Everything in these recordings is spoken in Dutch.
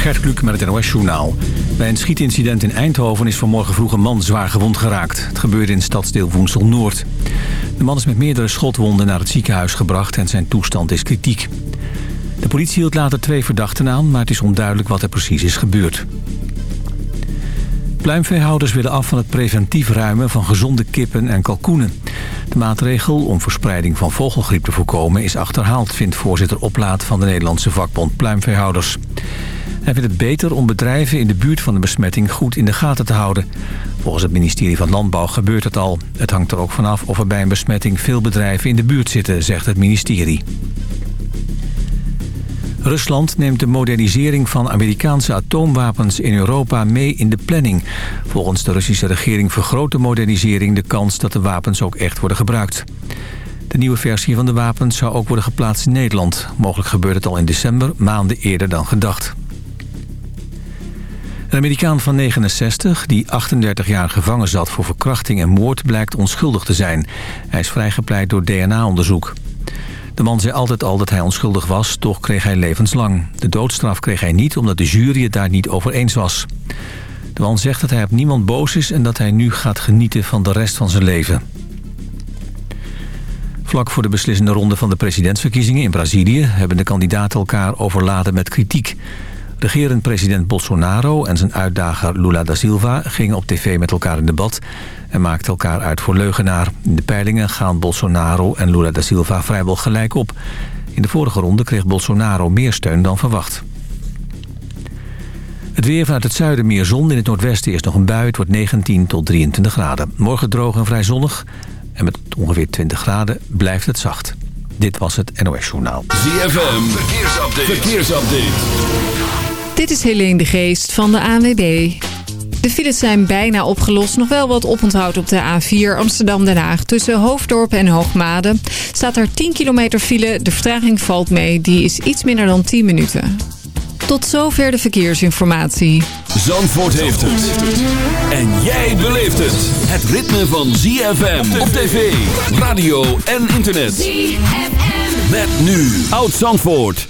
Gert met het NOS-journaal. Bij een schietincident in Eindhoven is vanmorgen vroeg een man zwaar gewond geraakt. Het gebeurde in stadsdeel Woensel-Noord. De man is met meerdere schotwonden naar het ziekenhuis gebracht en zijn toestand is kritiek. De politie hield later twee verdachten aan, maar het is onduidelijk wat er precies is gebeurd. Pluimveehouders willen af van het preventief ruimen van gezonde kippen en kalkoenen. De maatregel om verspreiding van vogelgriep te voorkomen is achterhaald... vindt voorzitter Oplaat van de Nederlandse vakbond Pluimveehouders. Hij vindt het beter om bedrijven in de buurt van de besmetting goed in de gaten te houden. Volgens het ministerie van Landbouw gebeurt het al. Het hangt er ook vanaf of er bij een besmetting veel bedrijven in de buurt zitten, zegt het ministerie. Rusland neemt de modernisering van Amerikaanse atoomwapens in Europa mee in de planning. Volgens de Russische regering vergroot de modernisering de kans dat de wapens ook echt worden gebruikt. De nieuwe versie van de wapens zou ook worden geplaatst in Nederland. Mogelijk gebeurt het al in december, maanden eerder dan gedacht. Een Amerikaan van 69, die 38 jaar gevangen zat voor verkrachting en moord... blijkt onschuldig te zijn. Hij is vrijgepleit door DNA-onderzoek. De man zei altijd al dat hij onschuldig was, toch kreeg hij levenslang. De doodstraf kreeg hij niet omdat de jury het daar niet over eens was. De man zegt dat hij op niemand boos is en dat hij nu gaat genieten van de rest van zijn leven. Vlak voor de beslissende ronde van de presidentsverkiezingen in Brazilië... hebben de kandidaten elkaar overladen met kritiek. Regerend president Bolsonaro en zijn uitdager Lula da Silva... gingen op tv met elkaar in debat en maakten elkaar uit voor leugenaar. In de peilingen gaan Bolsonaro en Lula da Silva vrijwel gelijk op. In de vorige ronde kreeg Bolsonaro meer steun dan verwacht. Het weer vanuit het zuiden meer zon. In het noordwesten is nog een bui. Het wordt 19 tot 23 graden. Morgen droog en vrij zonnig. En met ongeveer 20 graden blijft het zacht. Dit was het NOS Journaal. ZFM, verkeersupdate. verkeersupdate. Dit is Helene de Geest van de ANWB. De files zijn bijna opgelost. Nog wel wat oponthoud op de A4 Amsterdam-Den Haag. Tussen Hoofddorp en Hoogmade staat er 10 kilometer file. De vertraging valt mee. Die is iets minder dan 10 minuten. Tot zover de verkeersinformatie. Zandvoort heeft het. En jij beleeft het. Het ritme van ZFM op tv, radio en internet. ZFM. Met nu. Oud Zandvoort.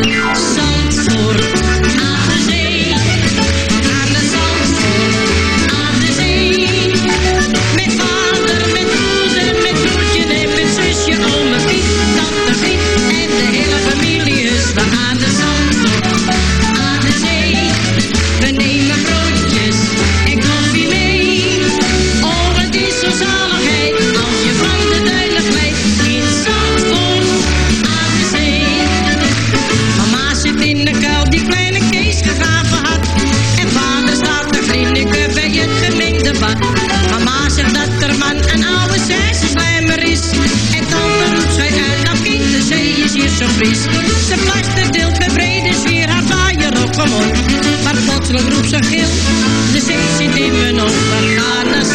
zo fris. Ze plaster deelt met brede sfeer haar vaaier op omhoog. Maar plotseling roept ze gil, de zee zit in mijn. We gaan naar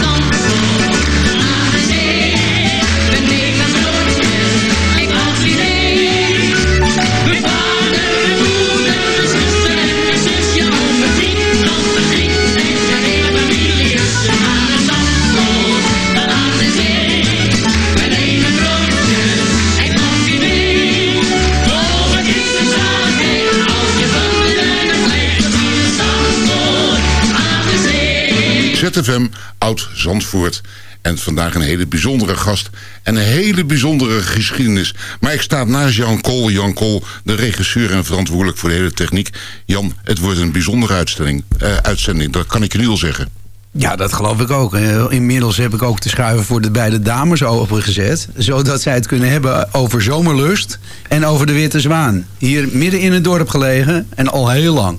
ZFM Oud Zandvoort. En vandaag een hele bijzondere gast en een hele bijzondere geschiedenis. Maar ik sta naast Jan Kool. Jan Kool, de regisseur en verantwoordelijk voor de hele techniek. Jan, het wordt een bijzondere uitstelling, eh, uitzending. Dat kan ik je nu al zeggen. Ja, dat geloof ik ook. Eh, Inmiddels heb ik ook de schuiven voor de beide dames opengezet. Zodat zij het kunnen hebben over zomerlust en over de Witte Zwaan. Hier midden in het dorp gelegen en al heel lang.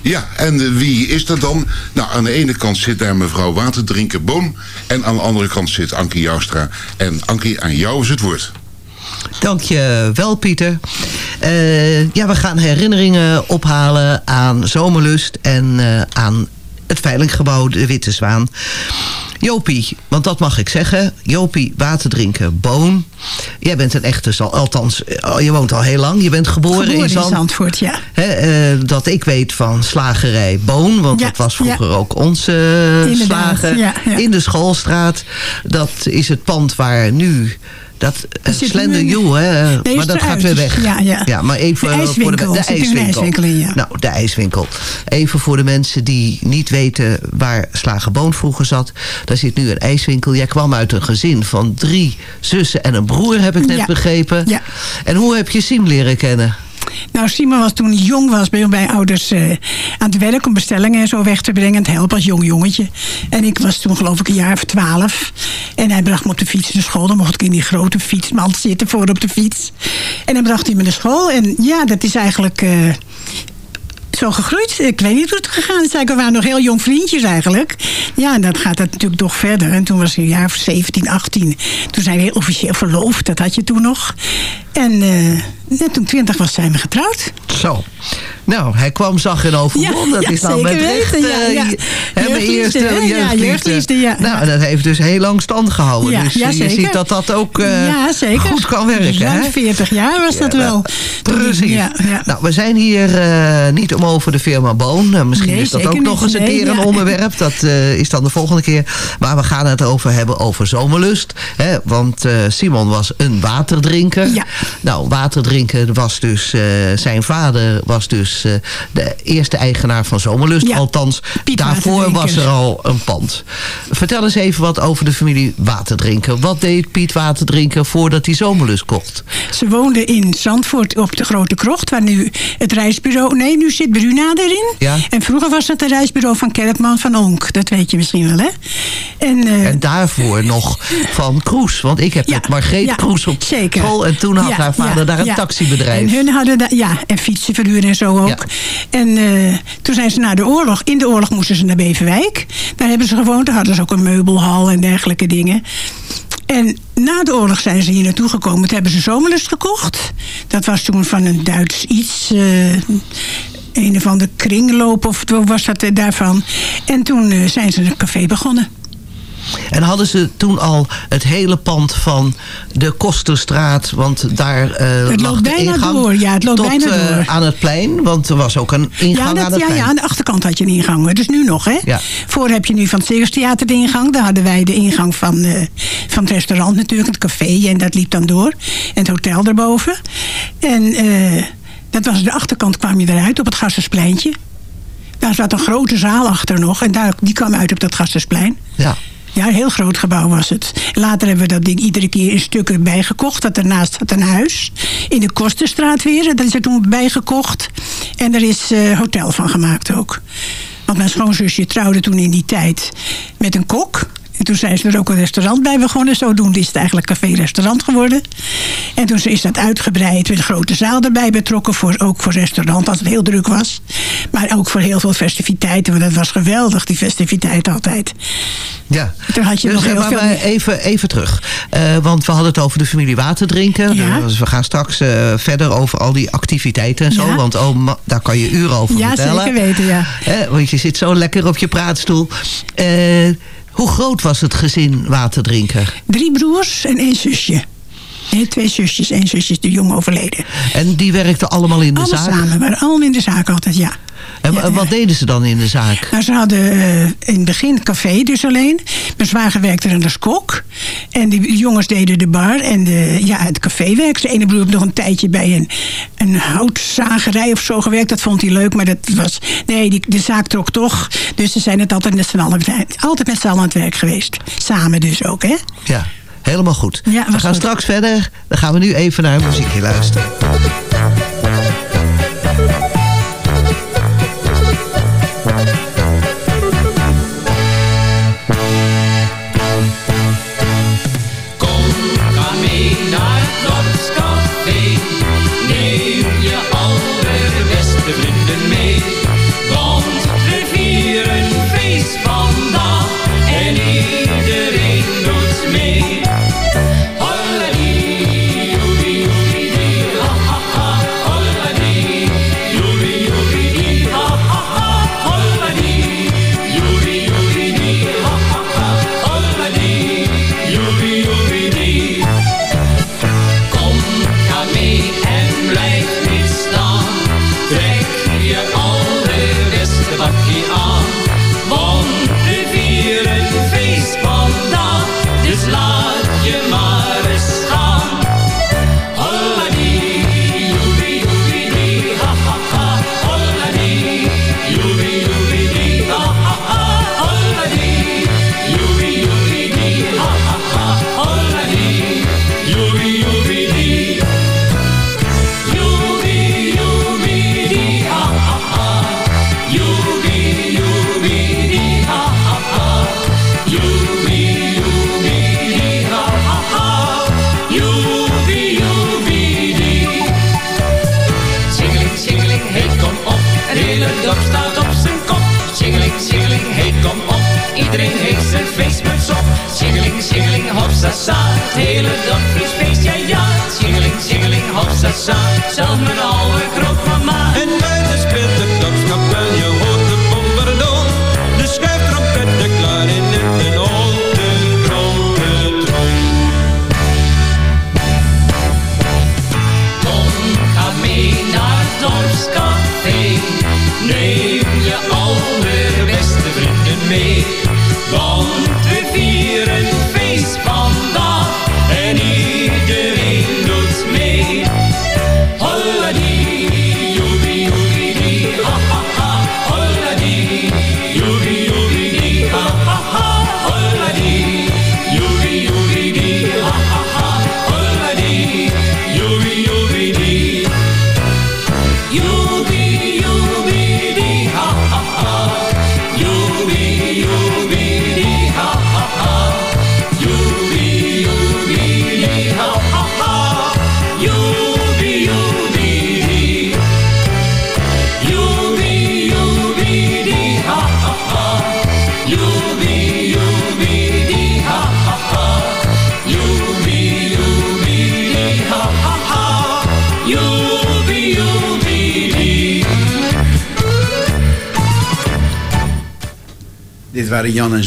Ja, en wie is dat dan? Nou, aan de ene kant zit daar mevrouw Waterdrinker Boom. En aan de andere kant zit Ankie Joustra. En Ankie, aan jou is het woord. Dank je wel, Pieter. Eh, ja, we gaan herinneringen ophalen aan Zomerlust en eh, aan het veilinggebouw De Witte Zwaan. Jopie, want dat mag ik zeggen. Jopie, water drinken, boon. Jij bent een echte, zal- althans, eh, je woont al heel lang. Je bent geboren, Geboren in in Zand. Zandvoort, ja. Eh, dat ik weet van slagerij Boon. Want Ja, dat was vroeger ja. ook onze slager. ja. In de schoolstraat. Dat is het pand waar nu... Dat uh, Slender You, hè? Nee, maar dat gaat weer weg. Ja, ja. maar even De voor de, de ijswinkel. ijswinkel in, ja. Nou, de ijswinkel. Even voor de mensen die niet weten waar Slager Boon vroeger zat. Daar zit nu een ijswinkel. Jij kwam uit een gezin van drie zussen en een broer, heb ik net Ja. begrepen. Ja. En hoe heb je Siem leren kennen? Nou, Simon was toen jong was bij mijn ouders eh, aan het werk om bestellingen en zo weg te brengen. Het helpen als jong jongetje. En ik was toen geloof ik een jaar of twaalf. En hij bracht me op de fiets naar school. Dan mocht ik in die grote fietsmand zitten voor op de fiets. En dan bracht hij me naar school. En ja, dat is eigenlijk... eh, zo gegroeid. Ik weet niet hoe het gegaan is. We waren nog heel jong vriendjes eigenlijk. Ja, en dan gaat dat natuurlijk toch verder. En toen was hij een jaar of 17, 18. Toen zijn we heel officieel verloofd. Dat had je toen nog. En eh, net toen 20 was, zijn we getrouwd. Zo. Nou, hij kwam, zag en overwon. Ja, dat ja, is nou met recht. weten, ja, eh, ja. eerste? Ja, jeugdliefde. ja. Nou, dat heeft dus heel lang stand gehouden. Ja, dus ja, je ziet dat dat ook eh, ja, goed kan werken. Hè? 40 jaar was dat Ja, wel. Precies. Ja, ja. Nou, we zijn hier niet om over de firma Boon. Nou, misschien Nee, is dat ook nog eens een keer een ja. onderwerp. Dat eh, is dan de volgende keer. Maar we gaan het over hebben over zomerlust. Hè? Want eh, Simon was een waterdrinker. Ja. Nou, waterdrinken was dus... eh, zijn vader was dus eh, de eerste eigenaar van Zomerlust. Ja, Althans, Piet daarvoor Waterdrinker. was er al een pand. Vertel eens even wat over de familie Waterdrinker. Wat deed Piet Waterdrinker voordat hij Zomerlust kocht? Ze woonden in Zandvoort op de Grote Krocht, waar nu het reisbureau... Nee, nu zit Bruna erin. Ja. En vroeger was het het reisbureau van Kerkman van Onk. Dat weet je misschien wel, hè? En, eh, En daarvoor nog van Kroes. Want ik heb Ja, met Margreet ja, Kroes op zeker. school. En toen had haar vader daar een taxibedrijf. En hun hadden daar, ja, en fietsen verhuren en zo ook. En eh, toen zijn ze na de oorlog, in de oorlog moesten ze naar Beverwijk. Daar hebben ze gewoond, daar hadden ze ook een meubelhal en dergelijke dingen. En na de oorlog zijn ze hier naartoe gekomen. Toen hebben ze Zomerlust gekocht. Dat was toen van een Duits iets. eh, een of andere kringloop of wat was dat eh, daarvan. En toen eh, zijn ze een café begonnen. En hadden ze toen al het hele pand van de Kosterstraat. Want daar eh Het loopt bijna ingang door, ja, het loopt tot, bijna door. aan het plein. Want er was ook een ingang Ja, aan dat, het ja, plein. ja, aan de achterkant had je een ingang. hoor. Dus nu nog, hè? Ja. Voor heb je nu van het Circustheater de ingang. Daar hadden wij de ingang van, van het restaurant natuurlijk. Het café en dat liep dan door. En het hotel erboven. En eh, dat was de achterkant kwam je eruit op het Gasserspleintje. Daar zat een grote zaal achter nog. En daar, die kwam uit op dat Gassersplein. Ja. Ja, een heel groot gebouw was het. Later hebben we dat ding iedere keer in stukken bijgekocht. Dat ernaast zat een huis. In de Kosterstraat weer. Dat is er toen bijgekocht. En er is eh, hotel van gemaakt ook. Want mijn schoonzusje trouwde toen in die tijd met een kok. En toen zijn ze er ook een restaurant bij begonnen. Zodoende is het eigenlijk café-restaurant geworden. En toen is dat uitgebreid. Een grote zaal erbij betrokken. Voor, ook voor restaurant als het heel druk was. Maar ook voor heel veel festiviteiten. Want dat was geweldig, die festiviteit altijd. Ja. Toen had je dus, nog eh, heel maar veel... even, even terug. Eh, want we hadden het over de familie Waterdrinken. Ja. Dus we gaan straks eh, verder over al die activiteiten en zo. Ja. Want oh, daar kan je uren over Ja, vertellen. zeker weten, ja. Want je zit zo lekker op je praatstoel. Eh, hoe groot was het gezin Waterdrinken? Drie broers en één zusje. Nee, twee zusjes. één zusje is de jong overleden. En die werkten allemaal in de Allemaal zaak? samen, maar allemaal in de zaak altijd, ja. En Ja, wat ja. deden ze dan in de zaak? Nou, ze hadden eh, in het begin café dus alleen. Mijn zwager werkte er als kok. En de jongens deden de bar en de, ja, het café werk. Zijn ene broer heeft nog een tijdje bij een, een houtzagerij of zo gewerkt. Dat vond hij leuk, maar dat was... Nee, die, de zaak trok toch. Dus ze zijn het altijd met z'n allen, altijd met z'n allen aan het werk geweest. Samen dus ook, hè? Ja, helemaal goed. Ja, we gaan straks verder. Dan gaan we nu even naar muziekje luisteren.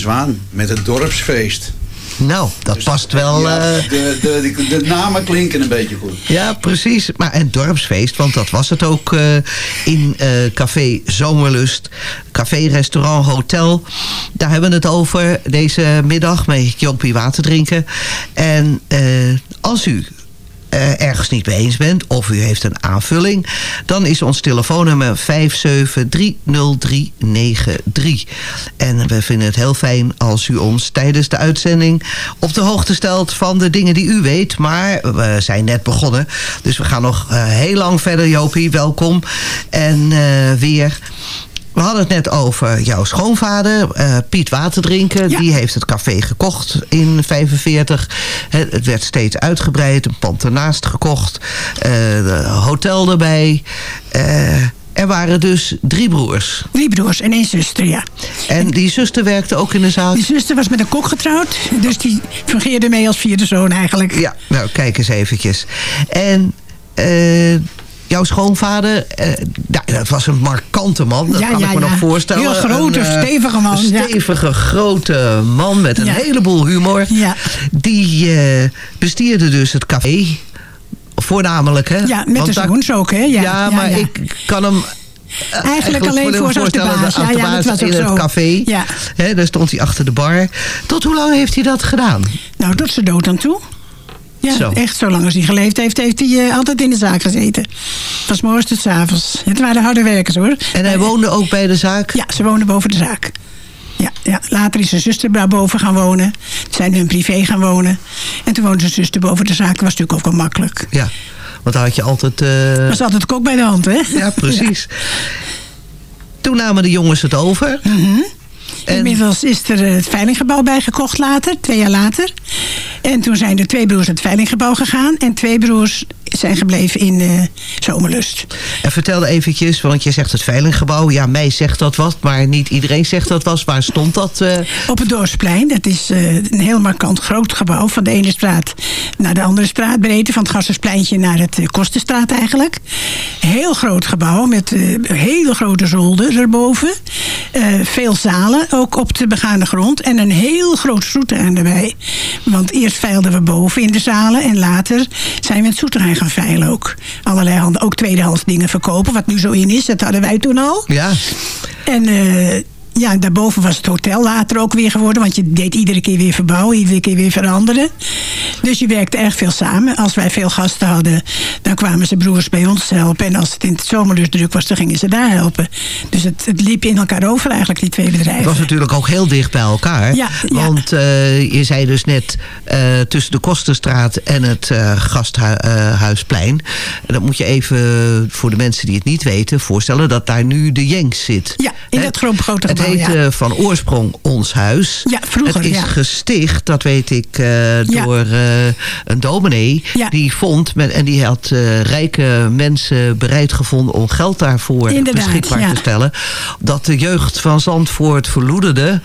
Zwaan met het dorpsfeest. Nou, dat Dus- past wel... Ja, eh, de, de, de, de namen klinken een beetje goed. Ja, precies. Maar en dorpsfeest, want dat was het ook eh, in eh, Café Zomerlust. Café, restaurant, hotel. Daar hebben we het over deze middag met Jopie water drinken. En als u niet mee eens bent of u heeft een aanvulling... dan is ons telefoonnummer 5730393. En we vinden het heel fijn als u ons tijdens de uitzending... op de hoogte stelt van de dingen die u weet. Maar we zijn net begonnen, dus we gaan nog eh, heel lang verder, Jopie. Welkom. En eh, weer... We hadden het net over jouw schoonvader, eh, Piet Waterdrinken. Ja. Die heeft het café gekocht in 45. Het het werd steeds uitgebreid, een pand ernaast gekocht. eh, hotel erbij. Eh, er waren dus drie broers. Drie broers en één zuster, ja. En die zuster werkte ook in de zaak. Die zuster was met een kok getrouwd. Dus die fungeerde mee als vierde zoon eigenlijk. Ja, nou kijk eens eventjes. En jouw schoonvader, eh, dat was een markante man. Dat Ja, kan ja, ik me ja. nog voorstellen. Heel grote, Een, eh, stevige man, Een stevige, grote man met een heleboel humor. Ja. Die eh, bestierde dus het café. Voornamelijk, hè? Ja, met Want de zoons ook, hè? Ja, maar ik kan hem... Eigenlijk alleen voor voorstellen baas. als Ja, dat was in het zo. café. Ja. Daar stond hij achter de bar. Tot hoe lang heeft hij dat gedaan? Nou, tot zijn dood aan toe. Ja, Zo. echt zolang als hij geleefd heeft, heeft hij eh, altijd in de zaak gezeten. Van 's morgens tot 's avonds. Het waren harde werkers hoor. En hij woonde ook bij de zaak? Ja, ze woonden boven de zaak. Ja, ja. Later is zijn zuster daarboven gaan wonen. Ze zijn hun privé gaan wonen. En toen woonde zijn zuster boven de zaak. Dat was natuurlijk ook wel makkelijk. Ja, want daar had je altijd... eh, was altijd kok bij de hand, hè? Ja, precies. Toen namen de jongens het over. En- Inmiddels is er eh, het veilinggebouw bijgekocht later, twee jaar later. En toen zijn er twee broers naar het veilinggebouw gegaan. En twee broers zijn gebleven in eh, Zomerlust. En vertel eventjes, want je zegt het veilinggebouw. Ja, mij zegt dat wat, maar niet iedereen zegt dat was. Waar stond dat? eh? Op het Dorpsplein. Dat is een heel markant groot gebouw. Van de ene straat naar de andere straat. Breedte van het Gasserspleintje naar het Kostenstraat eigenlijk. Heel groot gebouw met hele grote zolder erboven. Eh, veel zalen, ook op de begane grond. En een heel groot zoeterrein erbij. Want eerst veilden we boven in de zalen. En later zijn we het zoeterrein gaan veilen ook. Allerlei handen, ook tweedehands dingen verkopen. Wat nu zo in is, dat hadden wij toen al. Ja, En eh, ja, daarboven was het hotel later ook weer geworden. Want je deed iedere keer weer verbouwen, iedere keer weer veranderen. Dus je werkte erg veel samen. Als wij veel gasten hadden, dan kwamen ze broers bij ons helpen. En als het in het zomerlus druk was, dan gingen ze daar helpen. Dus het, het liep in elkaar over eigenlijk, die twee het bedrijven. was natuurlijk ook heel dicht bij elkaar. Ja, ja. Want eh, je zei dus net eh, tussen de Kostenstraat en het eh, Gasthuisplein. Dat moet je even voor de mensen die het niet weten voorstellen dat daar nu de Jenks zit. Ja, in Hè? dat grote, grote Het gebouw, heet ja. eh, van oorsprong Ons Huis. Ja, vroeger, Het is ja. gesticht, dat weet ik, eh, door eh, een dominee die vond, met, en die had eh, rijke mensen bereid gevonden om geld daarvoor Inderdaad, beschikbaar te stellen. Dat de jeugd van Zandvoort verloederde.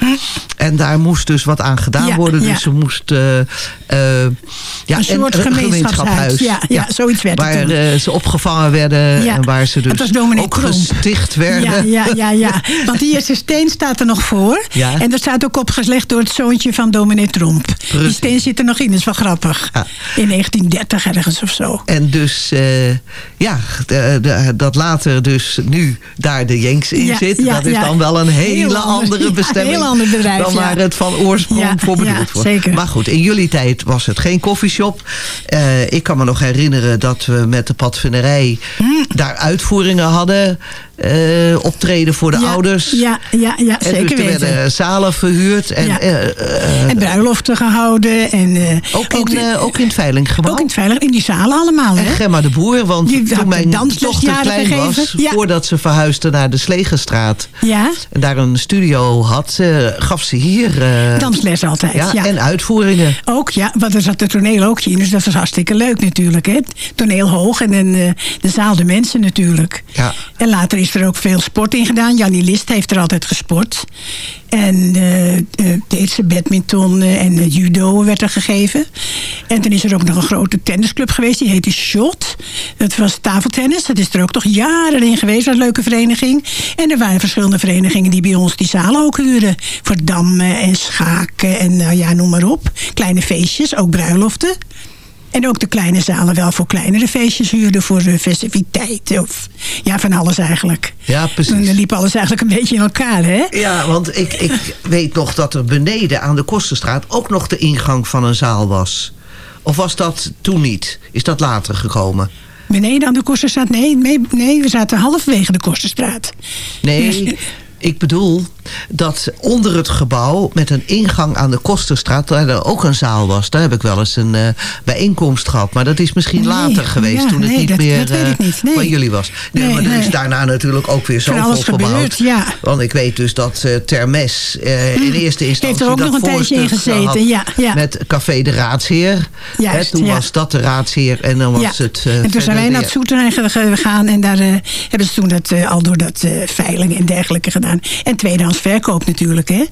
En daar moest dus wat aan gedaan Hm. Worden. Dus ze moest ja, Een soort gemeenschapshuis. Ja, ja, zoiets werd Waar ze opgevangen werden en waar ze dus ook gesticht werden. Ja, ja, ja, ja. Want die eerste steen staat er nog voor. Ja. En dat staat ook opgelegd door het zoontje van dominee Tromp. Die steen zit er nog in, dat is wel grappig. In 1930 ergens of zo. En dus, eh, ja, de- de- dat later dus nu daar de Jenks in Ja, zit. ja, dat is dan wel een hele Heel andere bestemming. heel ander bedrijf, dan waar het van oorsprong voor bedoeld wordt. zeker. Maar goed, in jullie tijd was het geen koffieshop. Eh, ik kan me nog herinneren dat we met de padvinderij Hmm. daar uitvoeringen hadden. Eh, optreden voor de Ja, ouders. Ja, ja, ja En zeker dus er weten. werden zalen verhuurd. En, Ja. eh, eh, en bruiloften gehouden. En, eh, ook, in, de- ook in het Veilinggebouw. ook in het veilig, in die zalen allemaal. En Hè? Gemma de Boer, want toen mijn de dochter klein gegeven. was... Ja. voordat ze verhuisde naar de Slegenstraat... Ja, en daar een studio had, gaf ze hier... dansles altijd. ja, en uitvoeringen. Ook, ja, want er zat het toneel ook in. Dus dat was hartstikke leuk natuurlijk. Hè? Toneel hoog en de zaal de mensen natuurlijk. Ja. En later is er ook veel sport in gedaan. Jannie List heeft er altijd gesport. En eh, eh, ze badminton eh, en judo werd er gegeven. En dan is er ook nog een grote tennisclub geweest. Die heette Shot. Dat was tafeltennis. Dat is er ook toch jaren in geweest. Een leuke vereniging. En er waren verschillende verenigingen die bij ons die zalen ook huurden. Voor dammen en schaken en nou ja, noem maar op. Kleine feestjes, ook bruiloften. En ook de kleine zalen wel voor kleinere feestjes huurden. Voor eh, festiviteiten. Of ja, van alles eigenlijk. Ja, precies. Toen liep alles eigenlijk een beetje in elkaar, hè? Ja, want ik, ik weet nog dat er beneden aan de Kosterstraat... ook nog de ingang van een zaal was. Of was dat toen niet? Is dat later gekomen? Beneden aan de Kosterstraat? Nee, nee, nee, we zaten halverwege de Kosterstraat. Nee, ik bedoel dat onder het gebouw met een ingang aan de Kosterstraat... daar er ook een zaal was. Daar heb ik wel eens een eh, bijeenkomst gehad. Maar dat is misschien Nee, later geweest ja, toen het nee, niet dat- meer dat eh, ik niet, nee. van jullie was. Nee, maar er is daarna natuurlijk ook weer zoveel alles gebouwd. ja. Hm. Want ik weet dus dat eh, Termes in eerste instantie... Heeft er ook dat nog een tijdje in gezeten, ja, ja. Met Café de Raadsheer. Juist, Hè, toen was dat de Raadsheer en dan was het... en toen zijn wij naar ge- gegaan. En daar hebben ze toen dat, al door dat veiling en dergelijke gedaan. En tweedehands verkoop natuurlijk, hè?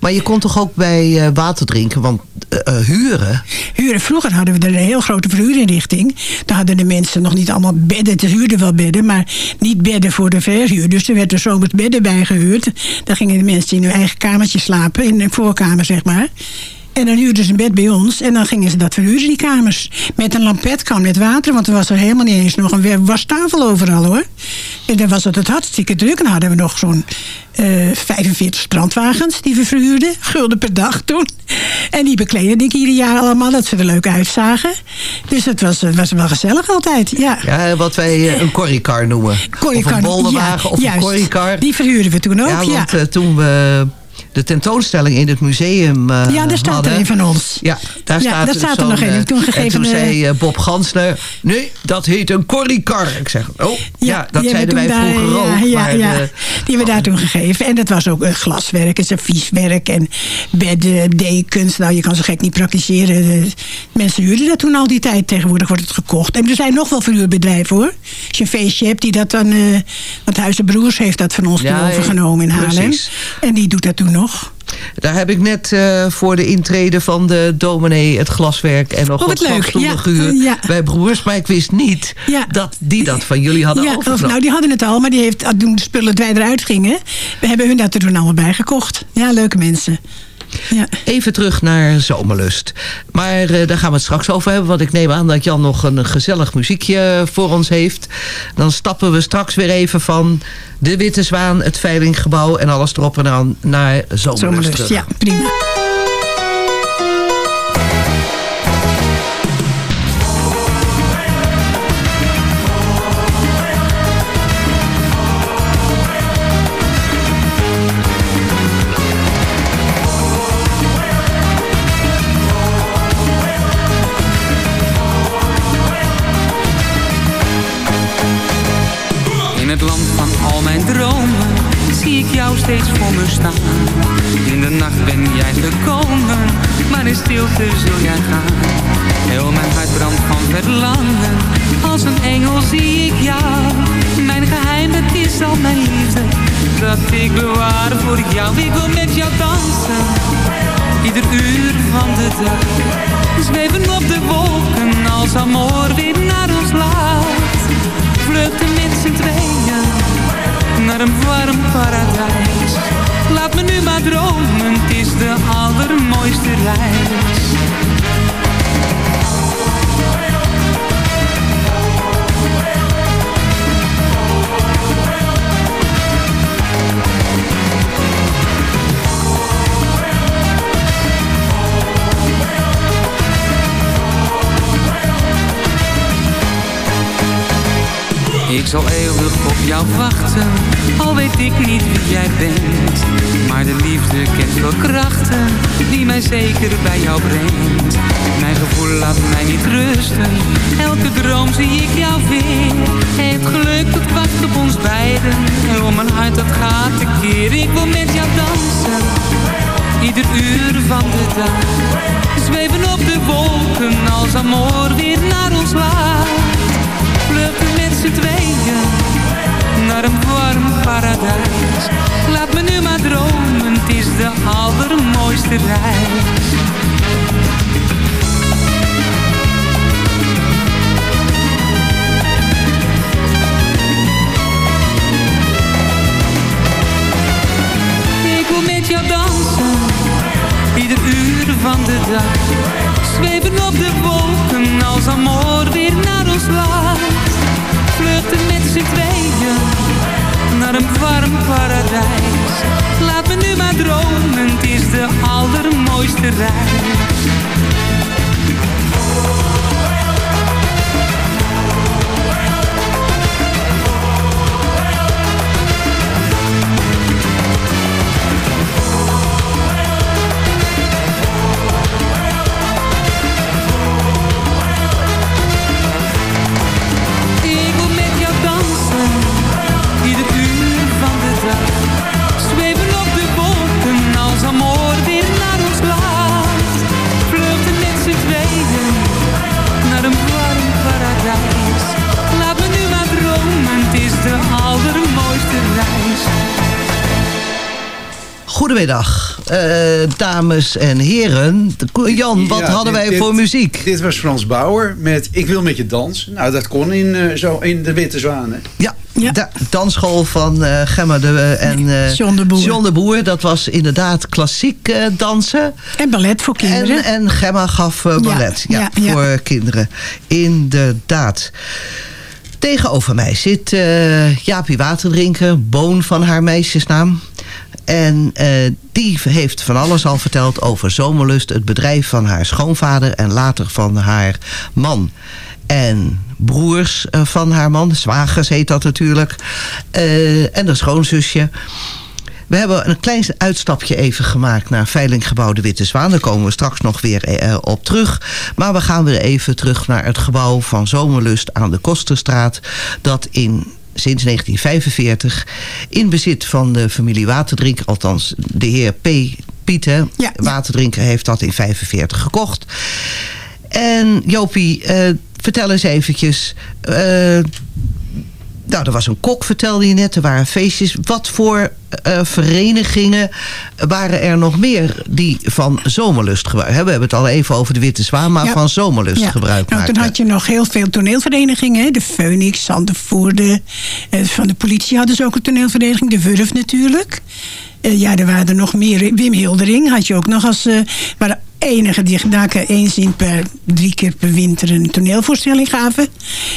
Maar je kon toch ook bij eh, water drinken, want eh, eh, huren... Huren. Vroeger hadden we er een heel grote verhuurinrichting. Daar hadden de mensen nog niet allemaal bedden. Ze huurden wel bedden, maar niet bedden voor de verhuur. Dus er werd er zomers bedden bij gehuurd. Daar gingen de mensen in hun eigen kamertje slapen. In de voorkamer, zeg maar. En dan huurden ze een bed bij ons. En dan gingen ze dat verhuren, die kamers. Met een lampetkan met water. Want er was er helemaal niet eens nog een wastafel overal, hoor. En dan was het het hartstikke druk. En dan hadden we nog zo'n eh 45 strandwagens die we verhuurden. Gulden per dag toen. En die bekleden ik ieder jaar allemaal. Dat ze er leuk uitzagen. Dus het was, was wel gezellig altijd, ja. Ja, wat wij eh, een corriecar noemen. Corriecar, of een bollenwagen ja, of een juist. corriecar. Die verhuurden we toen ook, ja, ja. want eh, toen we de tentoonstelling in het museum eh Ja, daar staat hadden, er een van ons. Ja, daar Ja, staat, daar staat er nog een. eh, Toen gegeven en toen zei eh, Bob Gansner... Nee, dat heet een corriecar. Ik zeg, oh, ja, dat zeiden wij toen vroeger daar- ook. Ja, maar, ja, die hebben we daar toen gegeven. En dat was ook glaswerk en servieswerk en bedden, dekens. Nou, je kan zo gek niet praktiseren. Mensen huurden dat toen al die tijd. Tegenwoordig wordt het gekocht. En er zijn nog wel verhuurbedrijven hoor. Als je een feestje hebt die dat dan... eh want Huizen Broers heeft dat van ons toen overgenomen in Haarlem. precies. En die doet dat toen nog. Daar heb ik net eh, voor de intrede van de dominee het glaswerk en nog Oh, wat wat leuk. glasstoelen Ja, bij broers. Maar ik wist niet Ja. dat die dat van jullie hadden Ja, of, nou, die hadden het al, maar die heeft, toen de spullen wij eruit gingen... we hebben hun dat er toen allemaal bij gekocht. Ja, leuke mensen. Ja. Even terug naar Zomerlust. Maar eh, daar gaan we het straks over hebben. Want ik neem aan dat Jan nog een gezellig muziekje voor ons heeft. Dan stappen we straks weer even van de Witte Zwaan, het Veilinggebouw en alles erop en aan naar Zomerlust. Zomerlust, terug. ja, prima. Het land van al mijn dromen zie ik jou steeds voor me staan. In de nacht ben jij gekomen, maar in stilte zul jij gaan. Heel mijn hart brandt van verlangen. Als een engel zie ik jou. Mijn geheim, dat is al mijn liefde. Dat ik bewaar voor jou. Ik wil met jou dansen. Ieder uur van de dag. Zweven op de wolken als amor weer naar ons laat. Vluchten met z'n tweeën naar een warm paradijs. Laat me nu maar dromen, het is de allermooiste reis. Ik zal eeuwig op jou wachten, al weet ik niet wie jij bent. Maar de liefde kent wel krachten, die mij zeker bij jou brengt. Mijn gevoel laat mij niet rusten, elke droom zie ik jou weer. Het geluk dat wacht op ons beiden, en om mijn hart dat gaat te keer. Ik wil met jou dansen, ieder uur van de dag. Zweven op de wolken, als amor weer naar ons laat. Met naar een warm paradijs. Laat me nu maar dromen, het is de allermooiste reis. Ik wil met jou dansen, ieder uur van de dag. Zweven op de wolken als amor weer naar ons laat. Vluchten met z'n tweeën naar een warm paradijs. Laat me nu maar dromen, het is de allermooiste reis. Goedemiddag, eh, dames en heren. Jan, wat Ja, hadden dit- wij dit- voor muziek? Dit was Frans Bauer met Ik wil met je dansen. Nou, dat kon in, eh, zo in de Witte Zwanen. Ja, de dansschool van eh, Gemma de, en eh, John de Boer. John de Boer. Dat was inderdaad klassiek eh, dansen. En ballet voor kinderen. En, en Gemma gaf eh, ballet ja, ja, ja. voor kinderen. Inderdaad. Tegenover mij zit eh Jaapie Waterdrinken, Boon van haar meisjesnaam. En eh, die heeft van alles al verteld over Zomerlust, het bedrijf van haar schoonvader en later van haar man. En broers eh, van haar man, zwagers heet dat natuurlijk. Eh, en de schoonzusje. We hebben een klein uitstapje even gemaakt naar Veilinggebouw de Witte Zwaan. Daar komen we straks nog weer op terug. Maar we gaan weer even terug naar het gebouw van Zomerlust aan de Kosterstraat. Dat in sinds 1945 in bezit van de familie Waterdrink. Althans, de heer P. Piet hè, Waterdrinker heeft dat in 45 gekocht. En Jopie, eh, vertel eens eventjes... eh, nou, er was een kok, vertelde je net. Er waren feestjes. Wat voor eh, verenigingen waren er nog meer die van zomerlust gebruik? hè, We hebben het al even over de Witte Zwaan, maar Ja. van zomerlust Ja. gebruik nou, toen had je nog heel veel toneelverenigingen. De Phoenix, Zandervoerde. Eh, van de politie hadden ze ook een toneelvereniging. De Wurf natuurlijk. Eh, ja, er waren er nog meer. Wim Hildering had je ook nog als... waren enige die daar eens in per drie keer per winter een toneelvoorstelling gaven.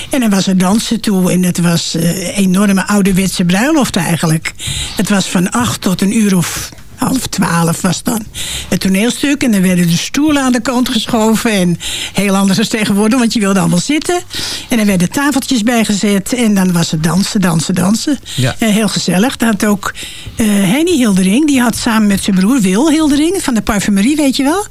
En dan was er dansen toe. En het was eh enorme ouderwetse bruiloft eigenlijk. Het was van acht tot een uur of half twaalf was dan het toneelstuk. En dan werden de stoelen aan de kant geschoven. En heel anders dan tegenwoordig, want je wilde allemaal zitten. En er werden tafeltjes bijgezet. En dan was het dansen, dansen, dansen. Ja. Eh, heel gezellig. Dat had ook eh, Henny Hildering. Die had samen met zijn broer Wil Hildering van de parfumerie, weet je wel.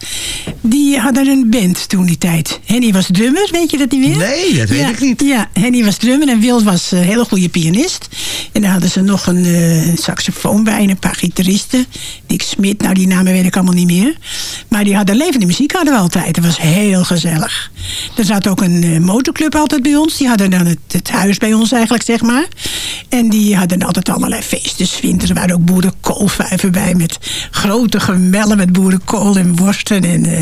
Die hadden een band toen die tijd. Henny was drummer, weet je dat niet meer? Nee, dat weet Ja, ik niet. Ja, Henny was drummer en Wil was een hele goede pianist. En dan hadden ze nog een eh, saxofoon bij en een paar gitaristen. Dick Smit, nou die namen weet ik allemaal niet meer. Maar die hadden levende muziek hadden we altijd. Dat was heel gezellig. Er zat ook een eh, motorclub altijd bij ons. Die hadden dan het, het huis bij ons eigenlijk, zeg maar. En die hadden altijd allerlei feesten. Winters waren ook boerenkoolvuiven bij. Met grote gemellen met boerenkool en worsten. En eh,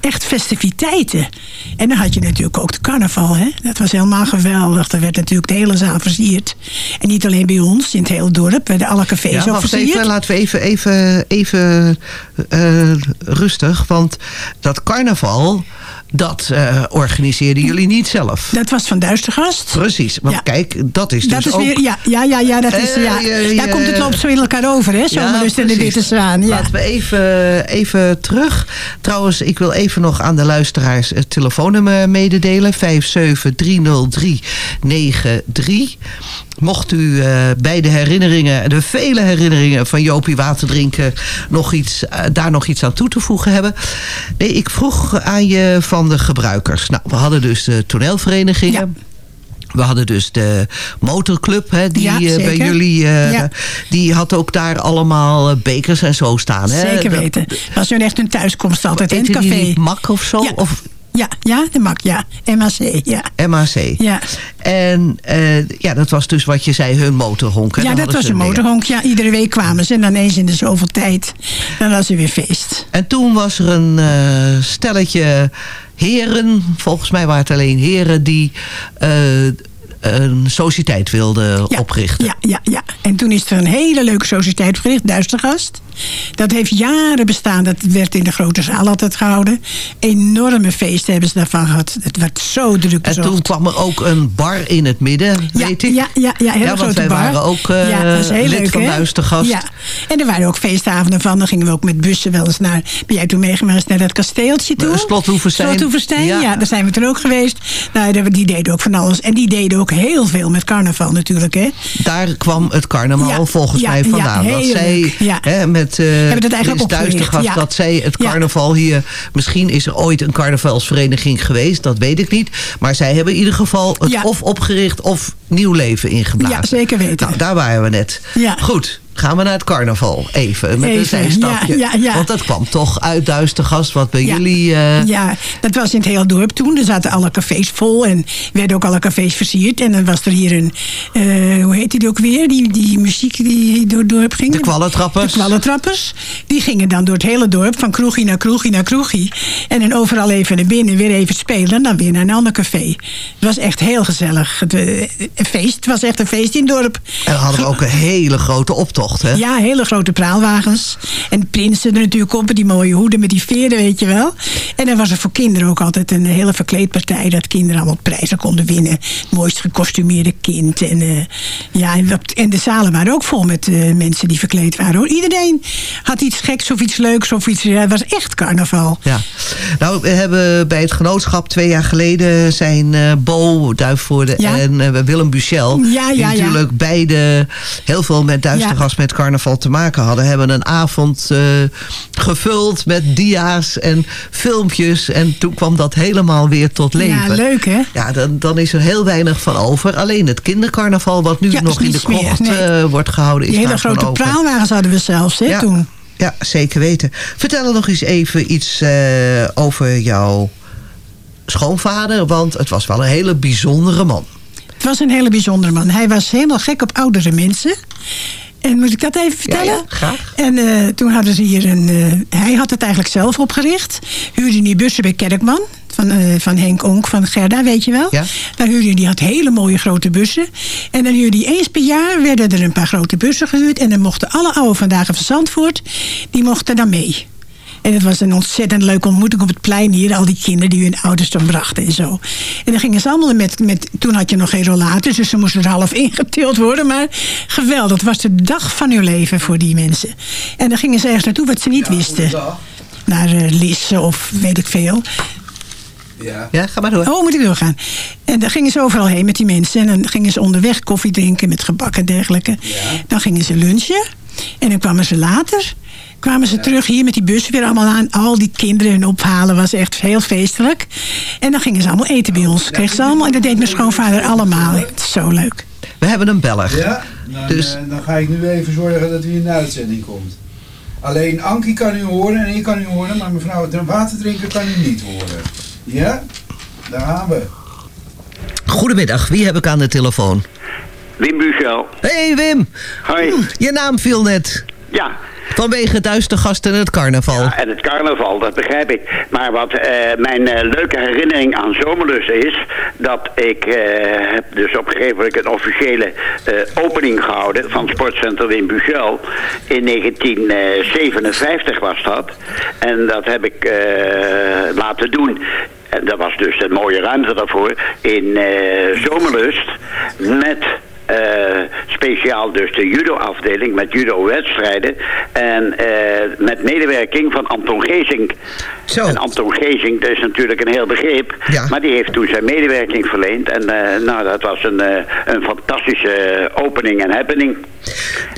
echt festiviteiten. En dan had je natuurlijk ook de carnaval. Hè? Dat was helemaal geweldig. Er werd natuurlijk de hele zaal versierd. En niet alleen bij ons, in het hele dorp. Werden alle cafés Ja, ook versierd. even, laten we even, even, even eh, rustig. Want dat carnaval, dat eh, organiseerden jullie niet zelf. Dat was van Duistergast. Precies, want Ja. kijk, dat is Dat dus is ook... weer, ja, ja, ja, ja, dat is, Eh, ja. ja, Daar ja, komt het loopt zo in elkaar over, hè? Zomerlust en de. Witte Zwaan. Ja. Laten we even, even terug. Trouwens, ik wil even nog aan de luisteraars het telefoonnummer mededelen. 5730393. Mocht u eh, bij de herinneringen, de vele herinneringen van Jopie Waterdrinken... Nog iets, eh, daar nog iets aan toe te voegen hebben. Nee, ik vroeg aan je van de gebruikers. Nou, we hadden dus de toneelverenigingen... We hadden dus de motorclub, hè, die Ja, eh, bij jullie... eh, Ja. Die had ook daar allemaal eh, bekers en zo staan. Hè? Zeker weten. Dat was hun echt een thuiskomst altijd in het café. Mak of zo? Ja. Of Ja, ja, de MAC, ja. MAC, ja. MAC? Ja, En ja, dat was dus wat je zei, hun motorhonk. hè? ja dat was een motorhonk. Ja, iedere week kwamen ze. En dan eens in de zoveel tijd. Dan was er weer feest. En toen was er een stelletje heren, volgens mij waren het alleen heren... die eh, een sociëteit wilden Ja, oprichten. Ja, ja, ja. En toen is er een hele leuke sociëteit opgericht, Duistergast. Dat heeft jaren bestaan. Dat werd in de grote zaal altijd gehouden. Enorme feesten hebben ze daarvan gehad. Het werd zo druk En toen kwam er ook een bar in het midden, ja, weet ik. Ja, ja, ja, hele Ja, want wij bar. waren ook eh, ja, dat is heel lid leuk, van? Duistergast. Ja, en er waren ook feestavonden van. Dan gingen we ook met bussen wel eens naar... Ben jij toen meegemaakt naar dat kasteeltje toe? Eh, Slot Hoevenstein. Slot Hoevenstein, Ja. ja. daar zijn we toen ook geweest. Nou, die deden ook van alles. En die deden ook heel veel met carnaval natuurlijk, hè? Daar kwam het carnaval Ja, volgens ja, mij ja, vandaan. dat heel zij ja. hè, met Hebben dat eigenlijk Duistergast, ja. dat zij het Ja. carnaval hier... Misschien is er ooit een carnavalsvereniging geweest, dat weet ik niet. Maar zij hebben in ieder geval het Ja. of opgericht of nieuw leven ingeblazen. Ja, zeker weten. Nou, daar waren we net. Ja. Goed, gaan we naar het carnaval. Even, met een zijstapje. ja, ja, ja. Want dat kwam toch uit Duistergast, wat bij jullie... eh, Ja, dat was in het hele dorp toen. Er zaten alle cafés vol en werden ook alle cafés versierd. En dan was er hier een, eh, hoe heet die ook weer? Die, die muziek die door het dorp ging. De kwallentrappers. De kwallentrappers. Die gingen dan door het hele dorp, van kroegie naar kroegie naar kroegie. En dan overal even naar binnen, weer even spelen. En dan weer naar een ander café. Het was echt heel gezellig. Het, eh, een feest. Het was echt een feest in het dorp. En dan hadden we ook een hele grote optocht, hè? Ja, hele grote praalwagens. En prinsen er natuurlijk op met die mooie hoeden met die veren, weet je wel. En dan was er voor kinderen ook altijd een hele verkleedpartij... dat kinderen allemaal prijzen konden winnen. Het mooist gekostumeerde kind. En, eh, ja, en, de zalen waren ook vol met eh, mensen die verkleed waren. Hoor. Iedereen had iets geks of iets leuks of iets... Het was echt carnaval. Ja. Nou, we hebben bij het genootschap twee jaar geleden zijn eh Bo Duifvoorde Ja. en Willem Buchel... Ja, ja, natuurlijk beide heel veel met Duistergast met carnaval te maken hadden... hebben een avond eh, gevuld met dia's en filmpjes. En toen kwam dat helemaal weer tot leven. Ja, leuk hè? Ja, dan, dan is er heel weinig van over. Alleen het kindercarnaval, wat nu Ja, nog in de krocht nee. eh, wordt gehouden, is Die hele grote praalwagens hadden we zelfs hè, Ja. toen. Ja, zeker weten. Vertel nog eens even iets eh, over jouw schoonvader. Want het was wel een hele bijzondere man. Het was een hele bijzondere man. Hij was helemaal gek op oudere mensen. En moet ik dat even vertellen? Ja, ja, graag. En eh, toen hadden ze hier een... eh, hij had het eigenlijk zelf opgericht. Huurde die bussen bij Kerkman. Van, eh, van Henk Onk van Gerda, weet je wel. Ja. Daar huurde die had hele mooie grote bussen. En dan huurde hij eens per jaar, werden er een paar grote bussen gehuurd. En dan mochten alle oude vandaag van Zandvoort, die mochten dan mee. En het was een ontzettend leuke ontmoeting op het plein hier. Al die kinderen die hun ouders dan brachten en zo. En dan gingen ze allemaal met... met toen had je nog geen rollators, dus ze moesten er half ingetild worden. Maar geweldig, het was de dag van hun leven voor die mensen. En dan gingen ze ergens naartoe wat ze niet wisten. Naar uh, Lisse of weet ik veel. Ja. Ja, ga maar door. Oh, moet ik doorgaan. En dan gingen ze overal heen met die mensen. En dan gingen ze onderweg koffie drinken met gebak en dergelijke. Dan gingen ze lunchen. En dan kwamen ze later kwamen ze terug hier met die bussen weer allemaal aan. Al die kinderen hun ophalen was echt heel feestelijk. En dan gingen ze allemaal eten bij ons. Kregen ze allemaal, en dat deed mijn schoonvader allemaal. Het is zo leuk. We hebben een beller. Ja? Dan, Dus- eh, dan ga ik nu even zorgen dat hij in de uitzending komt. Alleen Ankie kan u horen en ik kan u horen, maar mevrouw het water drinken kan u niet horen. Ja? Daar gaan we. Goedemiddag, wie heb ik aan de telefoon? Wim Buchel. Hey Wim. Hoi. Hm, Je naam viel net. Ja. Vanwege het Duitse gasten en het carnaval. Ja, en het carnaval, dat begrijp ik. Maar wat eh, mijn eh, leuke herinnering aan Zomerlust is... dat ik eh, heb dus op een gegeven moment een officiële opening gehouden... van Sportcenter Wim Buchel. In 1957 was dat. En dat heb ik laten doen... En dat was dus een mooie ruimte daarvoor. In eh, Zomerlust met... eh, speciaal dus de judo-afdeling met judo-wedstrijden. En eh, met medewerking van Anton Geesink. En Anton Geesink, dat is natuurlijk een heel begrip. Maar die heeft toen zijn medewerking verleend. En eh, nou, dat was een, een fantastische opening en happening.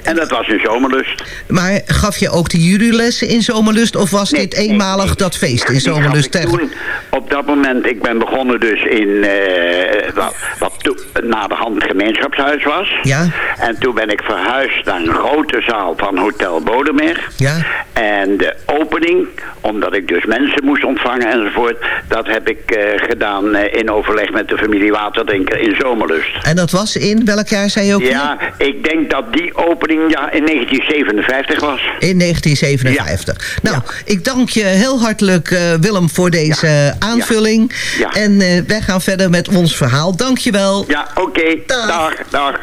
En dat was in Zomerlust. Maar gaf je ook de jurylessen in Zomerlust of was dit eenmalig dat feest in Zomerlust? toen op dat moment, ik ben begonnen dus in eh, wat, wat toen na de hand gemeenschapshuis was. Ja. En toen ben ik verhuisd naar een grote zaal van Hotel Bodemer. Ja. En de opening, omdat ik dus mensen moest ontvangen enzovoort, dat heb ik eh, gedaan eh, in overleg met de familie Waterdrinker in Zomerlust. En dat was in welk jaar zei je ook? Ja, ik denk dat die opening ja, in 1957 was. In 1957. Nou, ik dank je heel hartelijk eh, Willem voor deze aanvulling. Ja. En eh, wij gaan verder met ons verhaal. Dank je wel. Ja, oké. Dag. Dag.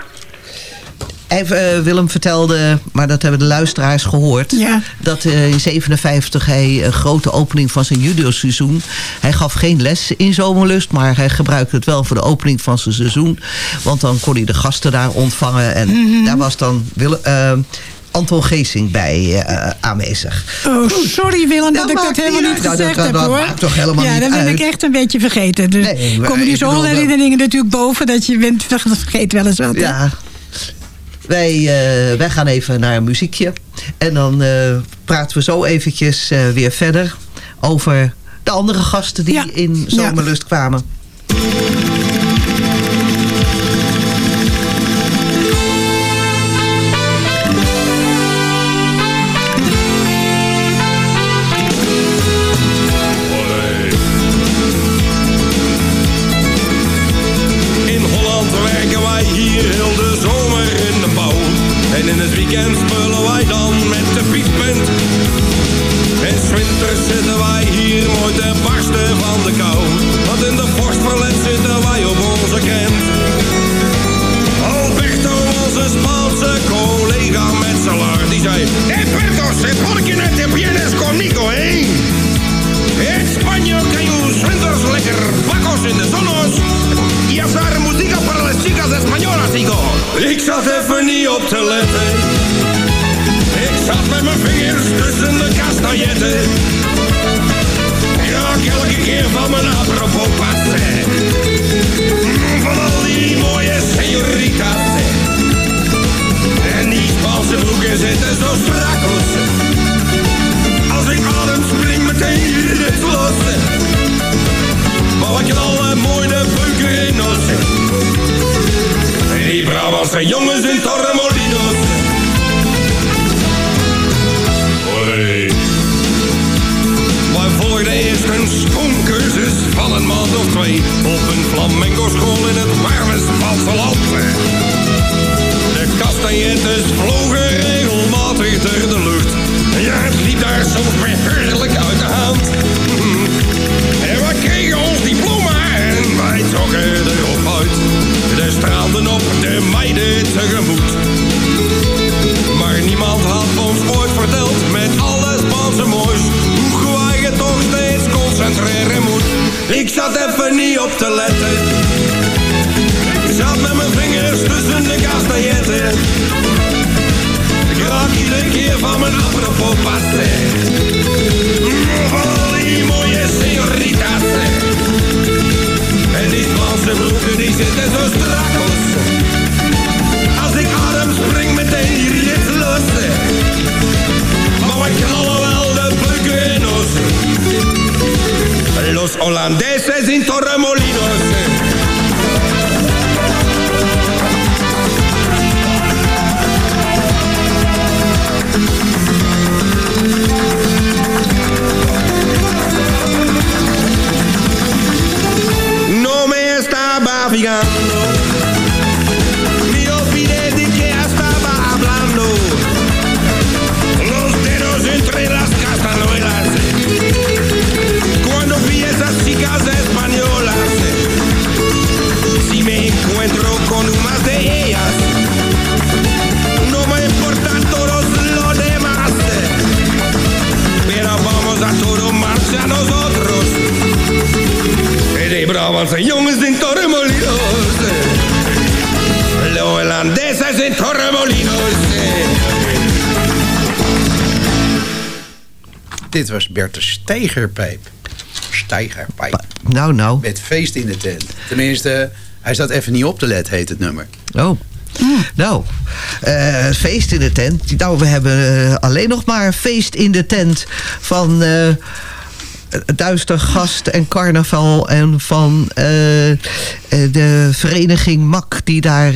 Even, eh, Willem vertelde, maar dat hebben de luisteraars gehoord... dat eh, in 57 hij een grote opening van zijn judo-seizoen... hij gaf geen les in Zomerlust... maar hij gebruikte het wel voor de opening van zijn seizoen. Want dan kon hij de gasten daar ontvangen. En Mhm. daar was dan Willem, eh, Anton Geesing bij aanwezig. Oh, sorry Willem dat Dat ik dat helemaal niet niet uit. gezegd Dat- heb dat hoor. maakt toch helemaal ja, niet dat ben ik echt een beetje vergeten. Dus Nee, komen die dat- herinneringen natuurlijk boven dat je bent vergeet wel eens wat. Ja. Wij, eh, wij gaan even naar een muziekje. En dan eh, praten we zo eventjes eh, weer verder over de andere gasten die in Zomerlust kwamen. Ik zat even niet op te letten. Ik zat met mijn vingers tussen de kastanjetten. Ja, elke keer van mijn apropos passen. Van al die mooie senoritas. En die Spaanse broeken zitten zo strakels. Als ik adem spring meteen het los. Maar wat je al een mooie beuken in ons. Brabantse jongens in Torremolinos. Hoi. Wij volgden eerst een schoolcursus van een maand of twee. Op een flamenco school in het warme Spaanse land. De kastanjettes vlogen regelmatig door de lucht. Ja, het liep daar soms beheerlijk uit de hand. Erop uit. De straalden op de meiden tegemoet. Maar niemand had ons ooit verteld met alle Spaanse moois. Hoe wij je toch steeds concentreren moet. Ik zat even niet op te letten. Ik zat met mijn vingers tussen de kastanjetten. Ik raak iedere keer van mijn passen. Van al die mooie senoritas. En die Spaanse broeken die zitten zo strakels. Als ik adem spring meteen die rit los. Maar wij knallen wel de beuken in ons. Los Holandeses in Torremolinos. Steigerpijp. Steigerpijp. Nou, nou. Met feest in de tent. Tenminste, hij staat even niet op te let, heet het nummer. Oh. Nou, eh, feest in de tent. Nou, we hebben eh, alleen nog maar feest in de tent van eh, Duister Gast en Carnaval en van de vereniging MAK die daar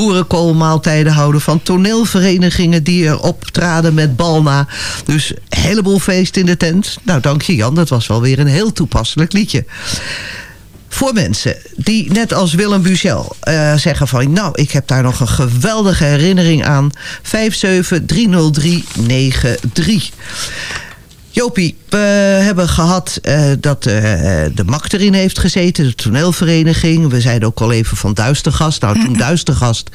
boerenkoolmaaltijden houden van toneelverenigingen die er optraden met Balna. Dus een heleboel feest in de tent. Nou, dank je Jan, dat was wel weer een heel toepasselijk liedje. Voor mensen die net als Willem Buchel eh, zeggen van... nou, ik heb daar nog een geweldige herinnering aan. 5730393. Jopie, we hebben gehad eh, dat eh, de MAK erin heeft gezeten, de toneelvereniging. We zeiden ook al even van Duistergast. Nou, toen Duistergast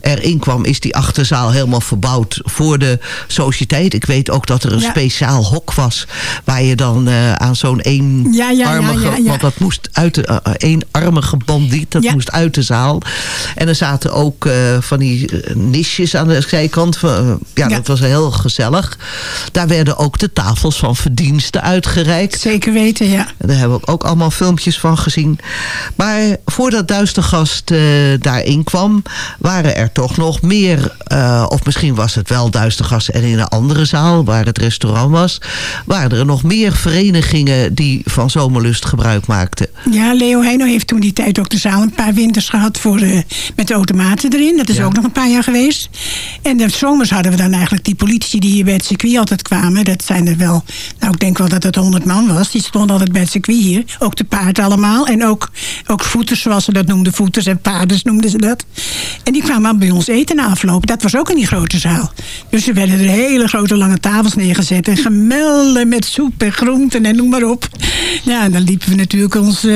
erin kwam, is die achterzaal helemaal verbouwd voor de sociëteit. Ik weet ook dat er een Ja. speciaal hok was, waar je dan eh, aan zo'n eenarmige... Ja, ja, ja, ja, ja. Want dat moest uit de... eh, eenarmige bandiet, dat moest uit de zaal. En er zaten ook eh, van die eh, nisjes aan de zijkant. Eh, Ja. dat was heel gezellig. Daar werden ook de tafels van verdiensten uitgereikt. Zeker weten, ja. Daar hebben we ook allemaal filmpjes van gezien. Maar voordat Duistergast eh daarin kwam... waren er toch nog meer... eh, of misschien was het wel Duistergast en in een andere zaal... waar het restaurant was... waren er nog meer verenigingen... die van Zomerlust gebruik maakten. Ja, Leo Heino heeft toen die tijd ook de zaal een paar winters gehad voor, eh, met de automaten erin. Dat is Ja. ook nog een paar jaar geweest. En de zomers hadden we dan eigenlijk die politici die hier bij het circuit altijd kwamen. Dat zijn er wel, nou ik denk wel dat het 100 man was. Die stonden altijd bij het circuit hier. Ook de paard allemaal. En ook, ook voeters zoals ze dat noemden. Voeters en paarders noemden ze dat. En die kwamen bij ons eten na afloop. Dat was ook in die grote zaal. Dus er werden er hele grote lange tafels neergezet. En gemelden met soep en groenten en noem maar op. Ja, en dan liepen we natuurlijk ons eh,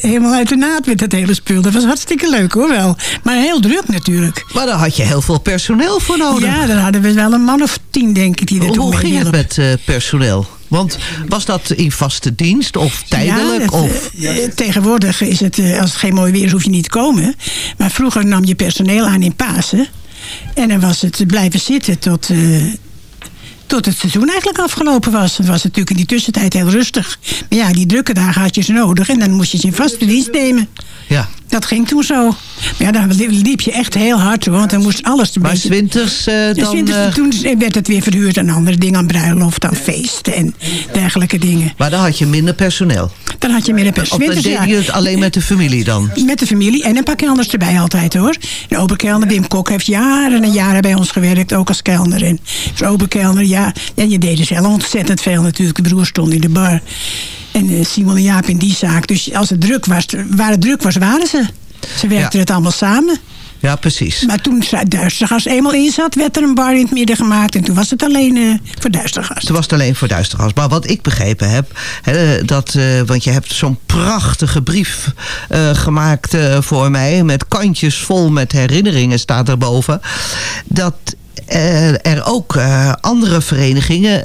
helemaal uit de naad met het hele spul. Dat was hartstikke leuk hoor wel. Maar heel druk natuurlijk. Maar daar had je heel veel personeel voor nodig. Ja, daar hadden we wel een man of tien denk ik die er Hoe, ging het met eh, personeel? Want was dat in vaste dienst of tijdelijk? Ja, of... eh, eh, tegenwoordig is het, eh, als het geen mooi weer is, hoef je niet te komen. Maar vroeger nam je personeel aan in Pasen. En dan was het blijven zitten tot, tot het seizoen eigenlijk afgelopen was. Het was natuurlijk in die tussentijd heel rustig. Maar ja, die drukke dagen had je ze nodig. En dan moest je ze in vaste dienst nemen. Ja. Dat ging toen zo. Maar ja, dan liep je echt heel hard hoor. Want dan moest alles... een Maar winters eh, dus dan... winters, eh, toen werd het weer verhuurd aan andere dingen, aan bruiloft, aan feesten en dergelijke dingen. maar dan had je minder personeel. Dan had je meer een Of dan deed je het alleen met de familie dan? Met de familie en een paar kelners erbij altijd hoor. De oberkelner Wim Kok heeft jaren en jaren bij ons gewerkt, ook als kelner. En als oberkelner, ja. En je deed er zelf ontzettend veel natuurlijk. De broer stond in de bar. En eh, Simon en Jaap in die zaak. Dus als het druk was, waar het druk was, waren ze. Ze werkten Ja. het allemaal samen. Ja, precies. Maar toen Duistergas eenmaal in zat, werd er een bar in het midden gemaakt. En toen was het alleen eh, voor Duistergas. Toen was het alleen voor Duistergas. Maar wat ik begrepen heb, hè, dat, eh, want je hebt zo'n prachtige brief gemaakt voor mij. Met kantjes vol met herinneringen staat erboven. Dat er ook andere verenigingen,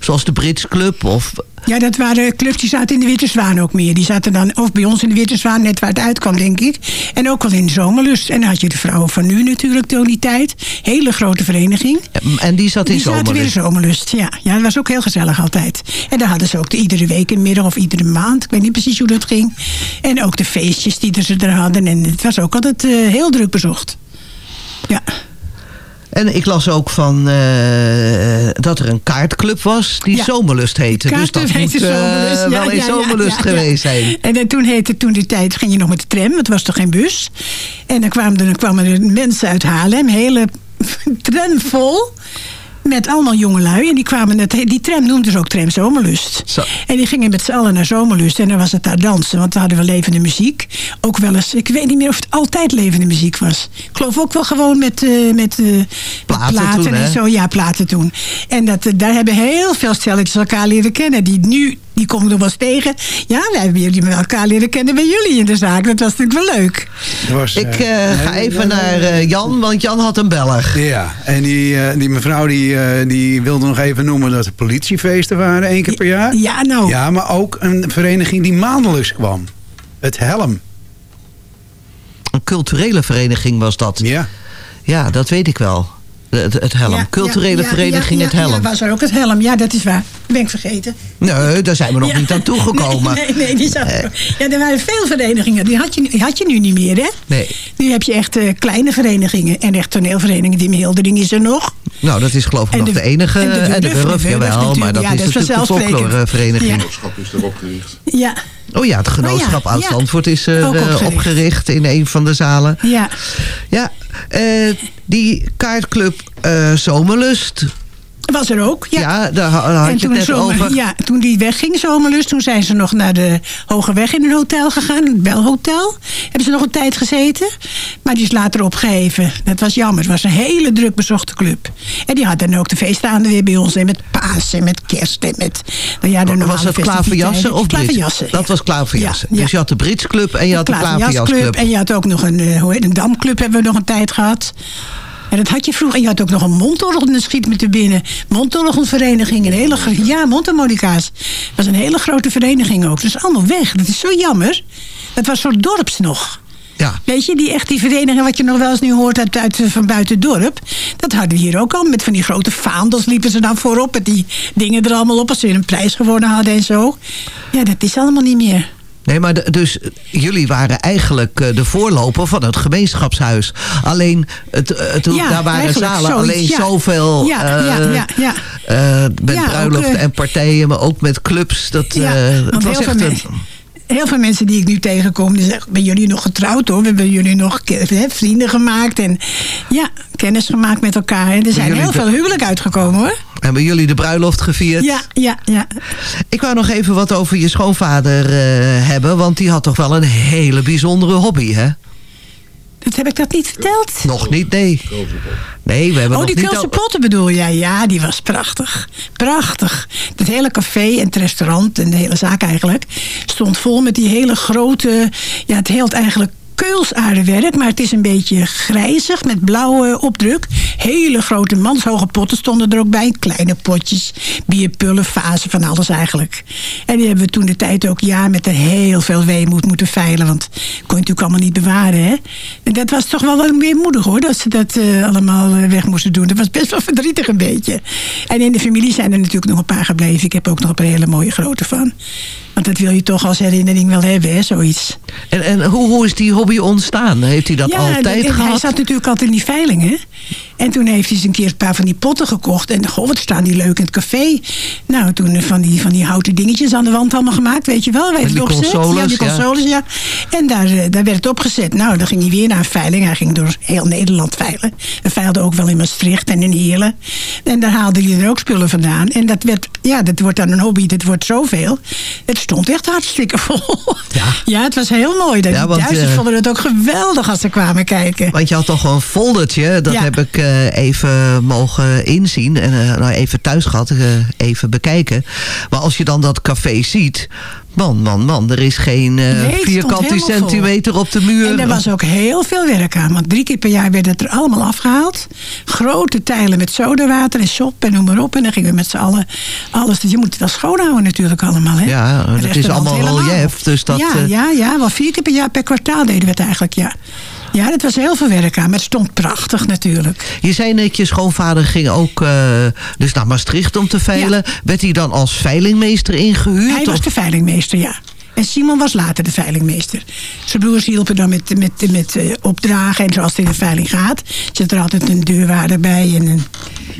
zoals de Brits Club of... Ja, dat waren clubs die zaten in de Witte Zwaan ook meer. Die zaten dan of bij ons in de Witte Zwaan, net waar het uitkwam, denk ik. En ook wel in de Zomerlust. En dan had je de vrouwen van nu natuurlijk toen die tijd. Hele grote vereniging. En die zat in Die zaten weer in Zomerlust. Zomerlust, ja. Ja, dat was ook heel gezellig altijd. En daar hadden ze ook de, iedere week een middag of iedere maand. Ik weet niet precies hoe dat ging. En ook de feestjes die ze er hadden. En het was ook altijd eh, heel druk bezocht. Ja. En ik las ook van eh, dat er een kaartclub was die Ja. Zomerlust heette. Dus dat moet heette eh, Zomerlust. Ja, wel in ja, Zomerlust geweest zijn. En dan toen heette toen die tijd ging je nog met de tram, want het was toch geen bus. En dan kwamen er, dan kwamen er mensen uit Haarlem, hele tram vol. Met allemaal jongelui. En die, kwamen het, die tram noemden ze ook tram Zomerlust. Zo. En die gingen met z'n allen naar Zomerlust. En dan was het daar dansen. Want dan hadden we levende muziek. Ook wel eens, ik weet niet meer of het altijd levende muziek was. Ik geloof ook wel gewoon met, eh, met eh, Platen toen, en zo. Ja, platen toen. En dat, eh, daar hebben heel veel stelletjes elkaar leren kennen. Die nu Die komen nog wel eens tegen. Ja, wij hebben jullie met elkaar leren kennen bij jullie in de zaak. Dat was natuurlijk wel leuk. Ik eh, ga even naar eh, Jan, want Jan had een Belg. Ja, en die, eh, die mevrouw die, eh, die wilde nog even noemen dat er politiefeesten waren één keer per jaar. Ja, nou. Ja, maar ook een vereniging die maandelijks kwam. Het Helm. Een culturele vereniging was dat. Ja. Ja, dat weet ik wel. Het, het Helm. Ja, culturele ja, vereniging ja, Het Helm. Ja, was er ook het helm. Ja, dat is waar. Dat ben ik vergeten. Nee, daar zijn we nog Ja. niet aan toegekomen. Nee, nee, nee die zat er. Ja, er waren veel verenigingen. Die had je, die had je nu niet meer, hè? Nee. Nu heb je echt eh, kleine verenigingen. En echt toneelverenigingen. Die Hildering is er nog. Nou, dat is geloof ik En nog de- de, enige. en de En de Wurf, Wurf, de Wurf jawel. Maar dat Ja, is natuurlijk de folklorevereniging. Ja. is er opgericht. Ja, Oh ja, het genootschap Oh ja, ja. Oud-Zandvoort is er Ook eh, opgericht. opgericht in een van de zalen. ja. Ja, eh, die kaartclub eh, Zomerlust. Was er ook, ja. Ja, daar ha- had en je het net zomer, over. Ja, toen die wegging, Zomerlust, toen zijn ze nog naar de Hoge Weg in een hotel gegaan. Het Belhotel. Hebben ze nog een tijd gezeten. Maar die is later opgeheven. Dat was jammer. Het was een hele druk bezochte club. En die had dan ook de feestdagen weer bij ons. En met Pasen, en met kerst en met... Nou ja, de was het klaverjassen of? Klaverjassen, Dat ja. was klaverjassen. Ja. Dus je had de Brits Club en je had de klaverjasclub. klaverjasclub. En je had ook nog een, eh, hoe heet, een damclub hebben we nog een tijd gehad. En dat had je vroeger. En je had ook nog een mondorgel, schiet me te binnen. Mondorgelvereniging, een hele Ja, mondharmonica's. Dat was een hele grote vereniging ook. Dat is allemaal weg. Dat is zo jammer. Dat was voor dorps nog. Ja. Weet je, die, echt die verenigingen wat je nog wel eens nu hoort uit, uit, van buiten het dorp. Dat hadden we hier ook al. Met van die grote vaandels liepen ze dan voorop. Met die dingen er allemaal op als ze een prijs gewonnen hadden en zo. Ja, dat is allemaal niet meer. Nee, maar de- dus eh, jullie waren eigenlijk eh, de voorloper van het gemeenschapshuis. Alleen, het, het, Ja, daar waren zalen zoiets, alleen ja. zoveel... Ja, eh, ja, ja, ja. eh, met bruiloften eh, en partijen, maar ook met clubs. Dat, eh, het was heel echt veel een... mensen- Heel veel mensen die ik nu tegenkom, die zeggen, ben jullie nog getrouwd hoor? We hebben jullie nog vrienden gemaakt en ja, kennis gemaakt met elkaar. En er zijn heel veel huwelijk uitgekomen hoor. Hebben jullie de bruiloft gevierd? Ja, ja, ja. Ik wou nog even wat over je schoonvader eh, hebben. Want die had toch wel een hele bijzondere hobby, hè? Dat heb ik dat niet verteld. Nog niet, nee. Nee, we hebben Oh, nog die. Keulse potten bedoel jij? Ja, die was prachtig. Prachtig. Het hele café en het restaurant en de hele zaak eigenlijk... stond vol met die hele grote... Ja, het heelt eigenlijk keulsaardewerk, maar het is een beetje grijzig met blauwe opdruk. Hele grote manshoge potten stonden er ook bij. Kleine potjes, bierpullen, vazen, van alles eigenlijk. En die hebben we toen de tijd ook ja met er heel veel weemoed moeten veilen. Want kon je natuurlijk allemaal niet bewaren. Hè? En dat was toch wel wel weemoedig hoor, dat ze dat eh, allemaal eh, weg moesten doen. Dat was best wel verdrietig een beetje. En in de familie zijn er natuurlijk nog een paar gebleven. Ik heb ook nog een hele mooie grote van. Want dat wil je toch als herinnering wel hebben, hè, zoiets. En, en hoe, hoe is die hobby ontstaan? Heeft hij dat altijd gehad? Hij zat natuurlijk altijd in die veilingen. En toen heeft hij eens een keer een paar van die potten gekocht. En goh, wat staan die leuk in het café. Nou, toen van die, van die houten dingetjes aan de wand allemaal gemaakt. Weet je wel, weet je opgezet? consoles, ja, die consoles, ja. En daar, eh, daar werd het opgezet. Nou, dan ging hij weer naar een veiling. Hij ging door heel Nederland veilen. Hij veilde ook wel in Maastricht en in Heerlen. En daar haalde hij er ook spullen vandaan. En dat werd, ja, dat wordt dan een hobby. Dat wordt zoveel. Het stond echt hartstikke vol. Ja, ja het was heel mooi. Dat Ja, Duitsers eh, vonden het ook geweldig als ze kwamen kijken. Want je had toch een foldertje, dat Ja. heb ik eh, even mogen inzien. En nou, even thuis gehad, eh, even bekijken. Maar als je dan dat café ziet... Man, man, man, er is geen Nee, stond vierkante vol. centimeter op de muur. En er was ook heel veel werk aan. Want drie keer per jaar werd het er allemaal afgehaald. Grote tijlen met sodawater en sop en noem maar op. En dan gingen we met z'n allen alles. Dus je moet het wel schoonhouden natuurlijk allemaal. Hè? Ja, Het dat is allemaal relief. Dus dat, ja, eh, ja, ja, wel vier keer per jaar per kwartaal deden we het eigenlijk, ja. Ja, dat was heel veel werk aan. Maar het stond prachtig natuurlijk. Je zei net, je schoonvader ging ook eh, dus naar Maastricht om te veilen. Werd hij dan als veilingmeester ingehuurd? Hij was de veilingmeester, ja. En Simon was later de veilingmeester. Zijn broers hielpen dan met, met, met eh, opdragen. En zoals het in de veiling gaat, zit er altijd een deurwaarder bij en een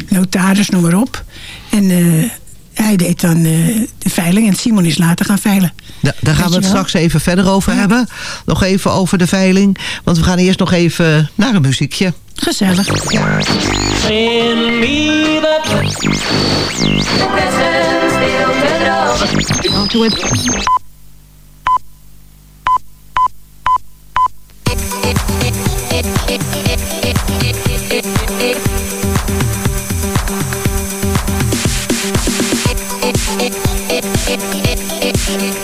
notaris, noem maar op. En eh, hij deed dan de veiling en Simon is later gaan veilen. Ja, daar gaan Weet we het straks even verder over hebben. Nog even over de veiling. Want we gaan eerst nog even naar een muziekje. Gezellig. Send me the Thank you. Blijf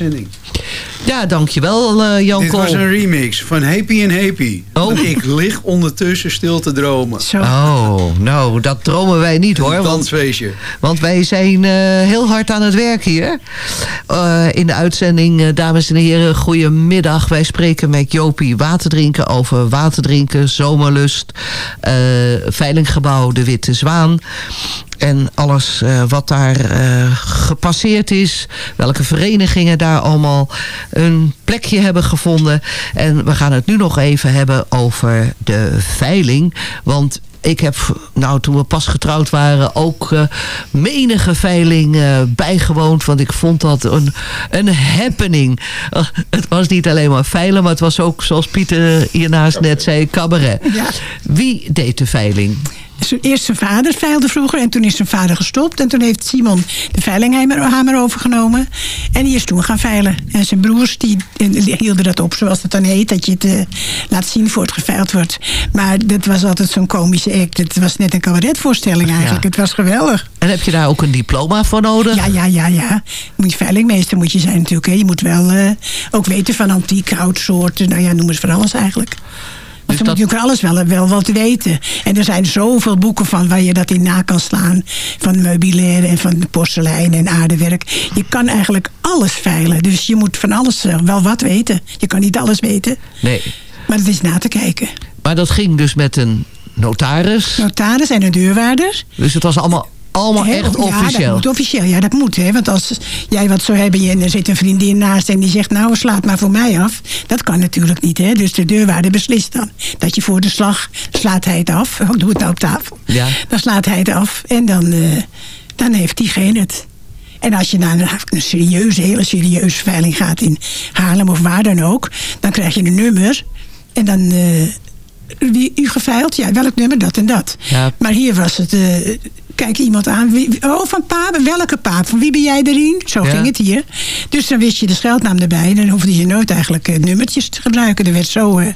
uitzending. Ja, dankjewel uh, Jan Dit Kool. was een remix van Happy and Happy. Want Ik lig ondertussen stil te dromen. Oh, nou, dat dromen wij niet hoor. Een Want, dansfeestje. want wij zijn eh, heel hard aan het werk hier. Eh, in de uitzending, dames en heren, goedemiddag. Wij spreken met Jopie Waterdrinken over waterdrinken, zomerlust, eh veilinggebouw De Witte Zwaan. En alles eh, wat daar eh, gepasseerd is. Welke verenigingen daar allemaal een plekje hebben gevonden. En we gaan het nu nog even hebben over de veiling. Want ik heb, nou toen we pas getrouwd waren, ook eh, menige veiling bijgewoond. Want ik vond dat een, een happening. Het was niet alleen maar veilen, maar het was ook, zoals Pieter hiernaast net zei, cabaret. Ja. Wie deed de veiling? Eerst zijn vader veilde vroeger en toen is zijn vader gestopt. En toen heeft Simon de veilinghamer overgenomen. En die is toen gaan veilen. En zijn broers die, die hielden dat op, zoals het dan heet. Dat je het eh, laat zien voor het geveild wordt. Maar dat was altijd zo'n komische act. Het was net een cabaretvoorstelling eigenlijk. Ja. Het was geweldig. En heb je daar ook een diploma voor nodig? Ja, ja, ja, ja. Moet je veilingmeester moet je zijn natuurlijk. Hè. Je moet wel eh, ook weten van antiek houtsoorten. Nou ja, noem eens van alles eigenlijk. Dus dan moet je ook alles wel, wel wat weten. En er zijn zoveel boeken van waar je dat in na kan slaan. Van meubilair en van porselein en aardewerk. Je kan eigenlijk alles veilen. Dus je moet van alles eh, wel wat weten. Je kan niet alles weten. Nee. Maar het is na te kijken. Maar dat ging dus met een notaris. Notaris en een deurwaarder. Dus het was allemaal, allemaal echt Ja, dat officieel. moet officieel. Ja, dat moet. Hè? Want als jij wat zou hebben en er zit een vriendin naast en die zegt... nou, slaat maar voor mij af. Dat kan natuurlijk niet. Hè? Dus de deurwaarder beslist dan. Dat je voor de slag slaat hij het af. Oh, doe het nou op tafel. Ja. Dan slaat hij het af en dan, eh, dan heeft diegene het. En als je naar een, een serieuze, hele serieuze veiling gaat in Haarlem of waar dan ook... dan krijg je een nummer en dan... eh, wie u geveild? Ja, welk nummer? Dat en dat. Ja. Maar hier was het... eh, kijk iemand aan. Wie, oh, van paap. Welke paap? Van wie ben jij erin? Zo Ja. ging het hier. Dus dan wist je de scheldnaam erbij. Dan hoefde je nooit eigenlijk eh, nummertjes te gebruiken. Er werd zo, eh,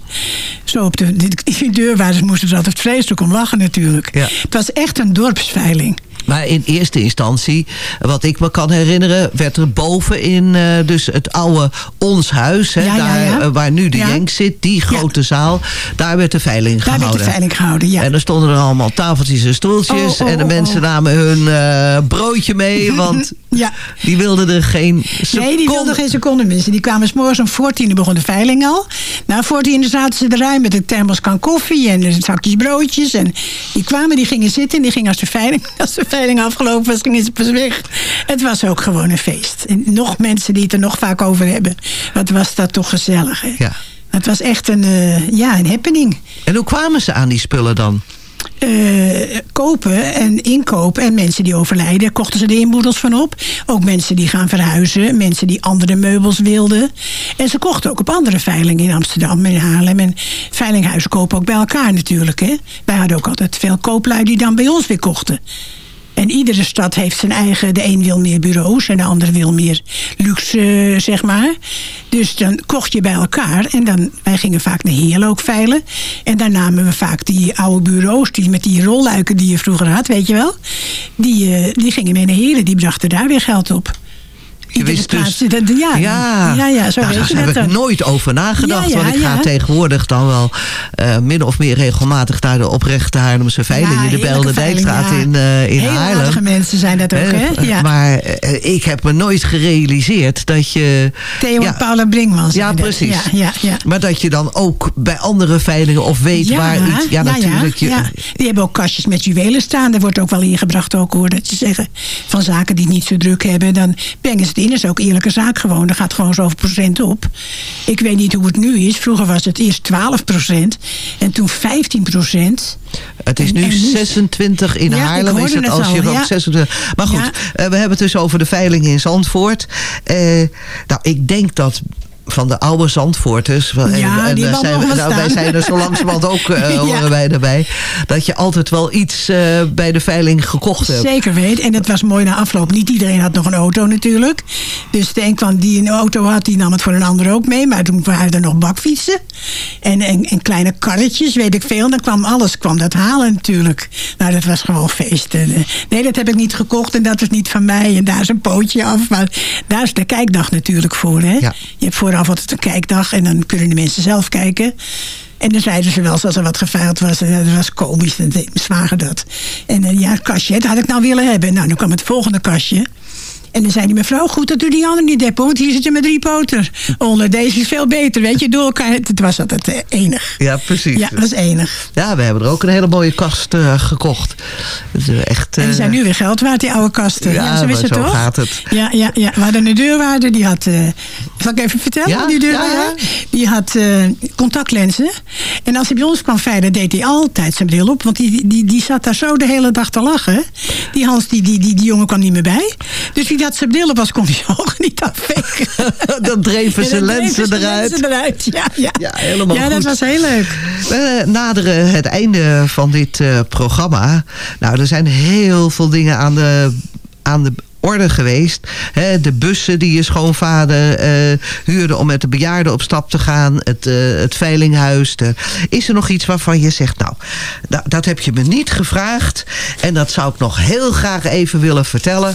zo op de, de, de deurwaarders moesten er altijd vreselijk om lachen natuurlijk. Ja. Het was echt een dorpsveiling. Maar in eerste instantie, wat ik me kan herinneren... werd er bovenin eh, dus het oude Ons Huis... Hè, daar, eh, waar nu de. Jenk zit, die grote zaal... daar werd de veiling Daar gehouden. werd de veiling gehouden, ja. En er stonden er allemaal tafeltjes en stoeltjes... Oh, oh, en de oh, mensen namen hun eh, broodje mee... want Ja. die wilden er geen Nee, die wilden geen seconde missen. Die kwamen s morgens om 14 begon de veiling al. Na 14 zaten ze eruit met een thermoskan koffie en zakjes broodjes. En die kwamen, die gingen zitten en die gingen als de veiling, als de veiling afgelopen was, gingen ze pas weg. Het was ook gewoon een feest. En nog mensen die het er nog vaak over hebben. Wat was dat toch gezellig, hè? Ja. Het was echt een, eh, ja, een happening. En hoe kwamen ze aan die spullen dan? eh, kopen en inkopen. En mensen die overlijden, kochten ze de inboedels van op. Ook mensen die gaan verhuizen. Mensen die andere meubels wilden. En ze kochten ook op andere veilingen in Amsterdam en Haarlem. En veilinghuizen kopen ook bij elkaar natuurlijk. Hè. Wij hadden ook altijd veel kooplui die dan bij ons weer kochten. En iedere stad heeft zijn eigen... De een wil meer bureaus en de ander wil meer luxe, eh, zeg maar. Dus dan kocht je bij elkaar. En dan, wij gingen vaak naar Heerlen ook veilen. En daar namen we vaak die oude bureaus... Die, met die rolluiken die je vroeger had, weet je wel. Die, eh, die gingen mee naar Heerlen. Die brachten daar weer geld op. Je wist dus... ja, ja, ja, ja, zo nou, daar heb ik nooit over nagedacht. Ja, ja, want ik ga tegenwoordig dan wel eh, min of meer regelmatig naar de oprechte Haarlemse veiling in de Bijlde Dijkstraat in, eh in Heel Haarlem. mensen zijn dat ook, Eh, hè? Ja. Maar eh, ik heb me nooit gerealiseerd dat je... Theo ja, en Paula Brinkman Ja, precies. Ja, ja, ja. Maar dat je dan ook bij andere veilingen of weet waar iets... Ja, natuurlijk. je. Die hebben ook kastjes met juwelen staan. Daar wordt ook wel ingebracht, ook hoor. Dat ze zeggen van zaken die niet zo druk hebben. Dan brengen ze Dat is ook eerlijke zaak gewoon. Daar gaat gewoon zoveel procent op. Ik weet niet hoe het nu is. Vroeger was het eerst 12 procent. En toen 15 procent. Het is nu en nu- 26 in Ja, Haarlem. Is het als al, je ja. 26. Maar goed, Ja. eh, we hebben het dus over de veiling in Zandvoort. Eh, nou, ik denk dat van de oude Zandvoorters. Ja, en, die eh, zijn, nou, wij zijn er zo langzamerhand ook, Ja. horen wij erbij. Dat je altijd wel iets eh, bij de veiling gekocht hebt. Zeker weet. En het was mooi na afloop. Niet iedereen had nog een auto natuurlijk. Dus de een kwam die een auto had, die nam het voor een ander ook mee. Maar toen waren er nog bakfietsen. En, en, en kleine karretjes, weet ik veel. Dan kwam alles, kwam dat halen natuurlijk. Nou, dat was gewoon feest. En, nee, dat heb ik niet gekocht en dat is niet van mij. En daar is een pootje af. Maar daar is de kijkdag natuurlijk voor. Hè? Ja. Je hebt vooraf altijd een kijkdag. En dan kunnen de mensen zelf kijken. En dan zeiden ze wel eens als er wat geveild was. Dat was komisch. En mijn zwager dat. En eh, ja, het kastje, dat had ik nou willen hebben. Nou, dan kwam het volgende kastje. En dan zei die mevrouw, goed dat u die andere niet hebt, want hier zit je met drie poten onder. Deze is veel beter, weet je, door elkaar. Het was altijd eh, enig. Ja, precies. Ja, dat was enig. Ja, we hebben er ook een hele mooie kast eh, gekocht. Eh, echt, En die eh, zijn nu weer geld waard, die oude kasten. Ja, Ja, zo is het zo toch? gaat het. Ja, ja, ja. We hadden een deurwaarder, die had... eh, zal ik even vertellen? Ja, die deurwaarder? ja. Die had eh, contactlenzen. En als hij bij ons kwam veilen, deed hij altijd zijn bril op. Want die, die, die zat daar zo de hele dag te lachen. Die Hans, die, die, die, die jongen kwam niet meer bij. Dus die had zijn bril op, als kon hij zijn ogen niet afveken. dan dreven dan lenzen eruit. lenzen eruit. Ja, ja. Ja, helemaal Ja, dat was heel leuk. We naderen het einde van dit eh, programma. Nou, er zijn heel veel dingen aan de, aan de orde geweest. De bussen die je schoonvader eh, huurde om met de bejaarden op stap te gaan. Het, eh, het veilinghuis. De- is er nog iets waarvan je zegt... nou, da- dat heb je me niet gevraagd. En dat zou ik nog heel graag even willen vertellen.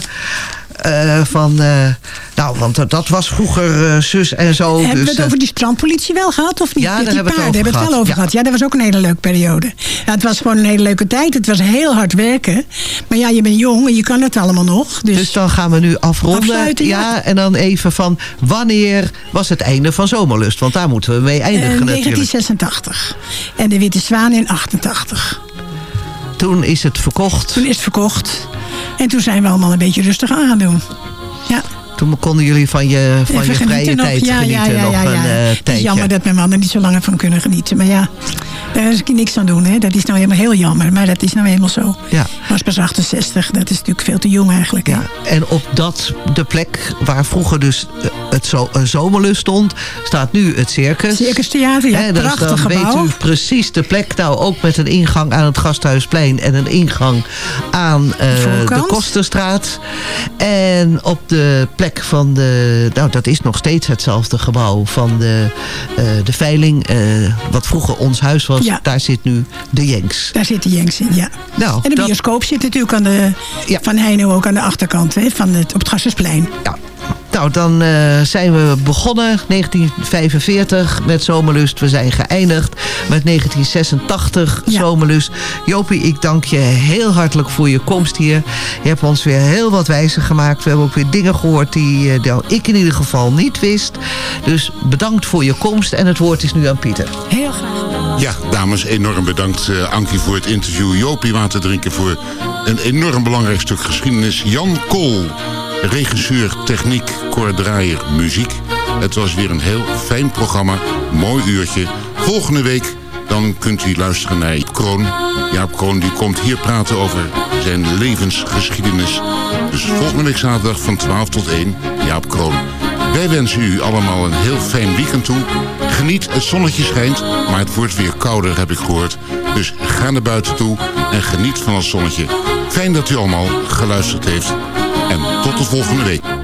Eh, van, eh, nou, want dat- was vroeger eh, zus en zo. Hebben dus, we het eh, over die strandpolitie wel gehad of niet? Ja, daar die hebben we het hebben we het wel gehad. over Ja. gehad. Ja, dat was ook een hele leuke periode. Ja, het was gewoon een hele leuke tijd. Het was heel hard werken. Maar ja, je bent jong en je kan het allemaal nog. Dus, Dus dan gaan we nu afronden. Afsluiten, ja. en dan even van wanneer was het einde van Zomerlust? Want daar moeten we mee eindigen natuurlijk. 1986. En de Witte Zwaan in 88. Toen is het verkocht. Toen is het verkocht. En toen zijn we allemaal een beetje rustig aan gaan doen. Ja, Toen konden jullie van je, van even je vrije nog. tijd ja, genieten ja, ja, nog ja, een eh, Het is jammer dat mijn man er niet zo lang van kunnen genieten. Maar ja, Daar is ik niks aan doen. Hè. Dat is nou helemaal heel jammer. Maar dat is nou helemaal zo. Ja. was pas 68. Dat is natuurlijk veel te jong eigenlijk. Ja, en op dat, de plek waar vroeger dus eh, het zo, een zomerlust stond, staat nu het circus. Circus Theater, ja, Hè, dus prachtig dan gebouw. weet u precies de plek. Nou, ook met een ingang aan het Gasthuisplein en een ingang aan eh, de Kosterstraat. En op de plek van de, nou dat is nog steeds hetzelfde gebouw van de, eh, de veiling, eh, wat vroeger ons huis was, Ja. daar zit nu de Jenks. Daar zit de Jenks in, ja. Nou, en de dat- bioscoop zit natuurlijk aan de, van Heino ook aan de achterkant. Hè, van het, op het Gassersplein. Ja. Nou, dan eh, zijn we begonnen 1945 met Zomerlust. We zijn geëindigd met 1986 Zomerlust. Jopie, ik dank je heel hartelijk voor je komst hier. Je hebt ons weer heel wat wijzer gemaakt. We hebben ook weer dingen gehoord die, eh, die ik in ieder geval niet wist. Dus bedankt voor je komst en het woord is nu aan Pieter. Heel graag. Ja, dames, enorm bedankt eh, Ankie voor het interview. Jopie water drinken voor een enorm belangrijk stuk geschiedenis. Jan Kool, regisseur, techniek, koordraaier, muziek. Het was weer een heel fijn programma, mooi uurtje. Volgende week dan kunt u luisteren naar Jaap Kroon. Jaap Kroon die komt hier praten over zijn levensgeschiedenis. Dus volgende week zaterdag van 12 tot 1, Jaap Kroon. Wij wensen u allemaal een heel fijn weekend toe. Geniet, het zonnetje schijnt, maar het wordt weer kouder, heb ik gehoord. Dus ga naar buiten toe en geniet van het zonnetje. Fijn dat u allemaal geluisterd heeft. Tot de volgende week.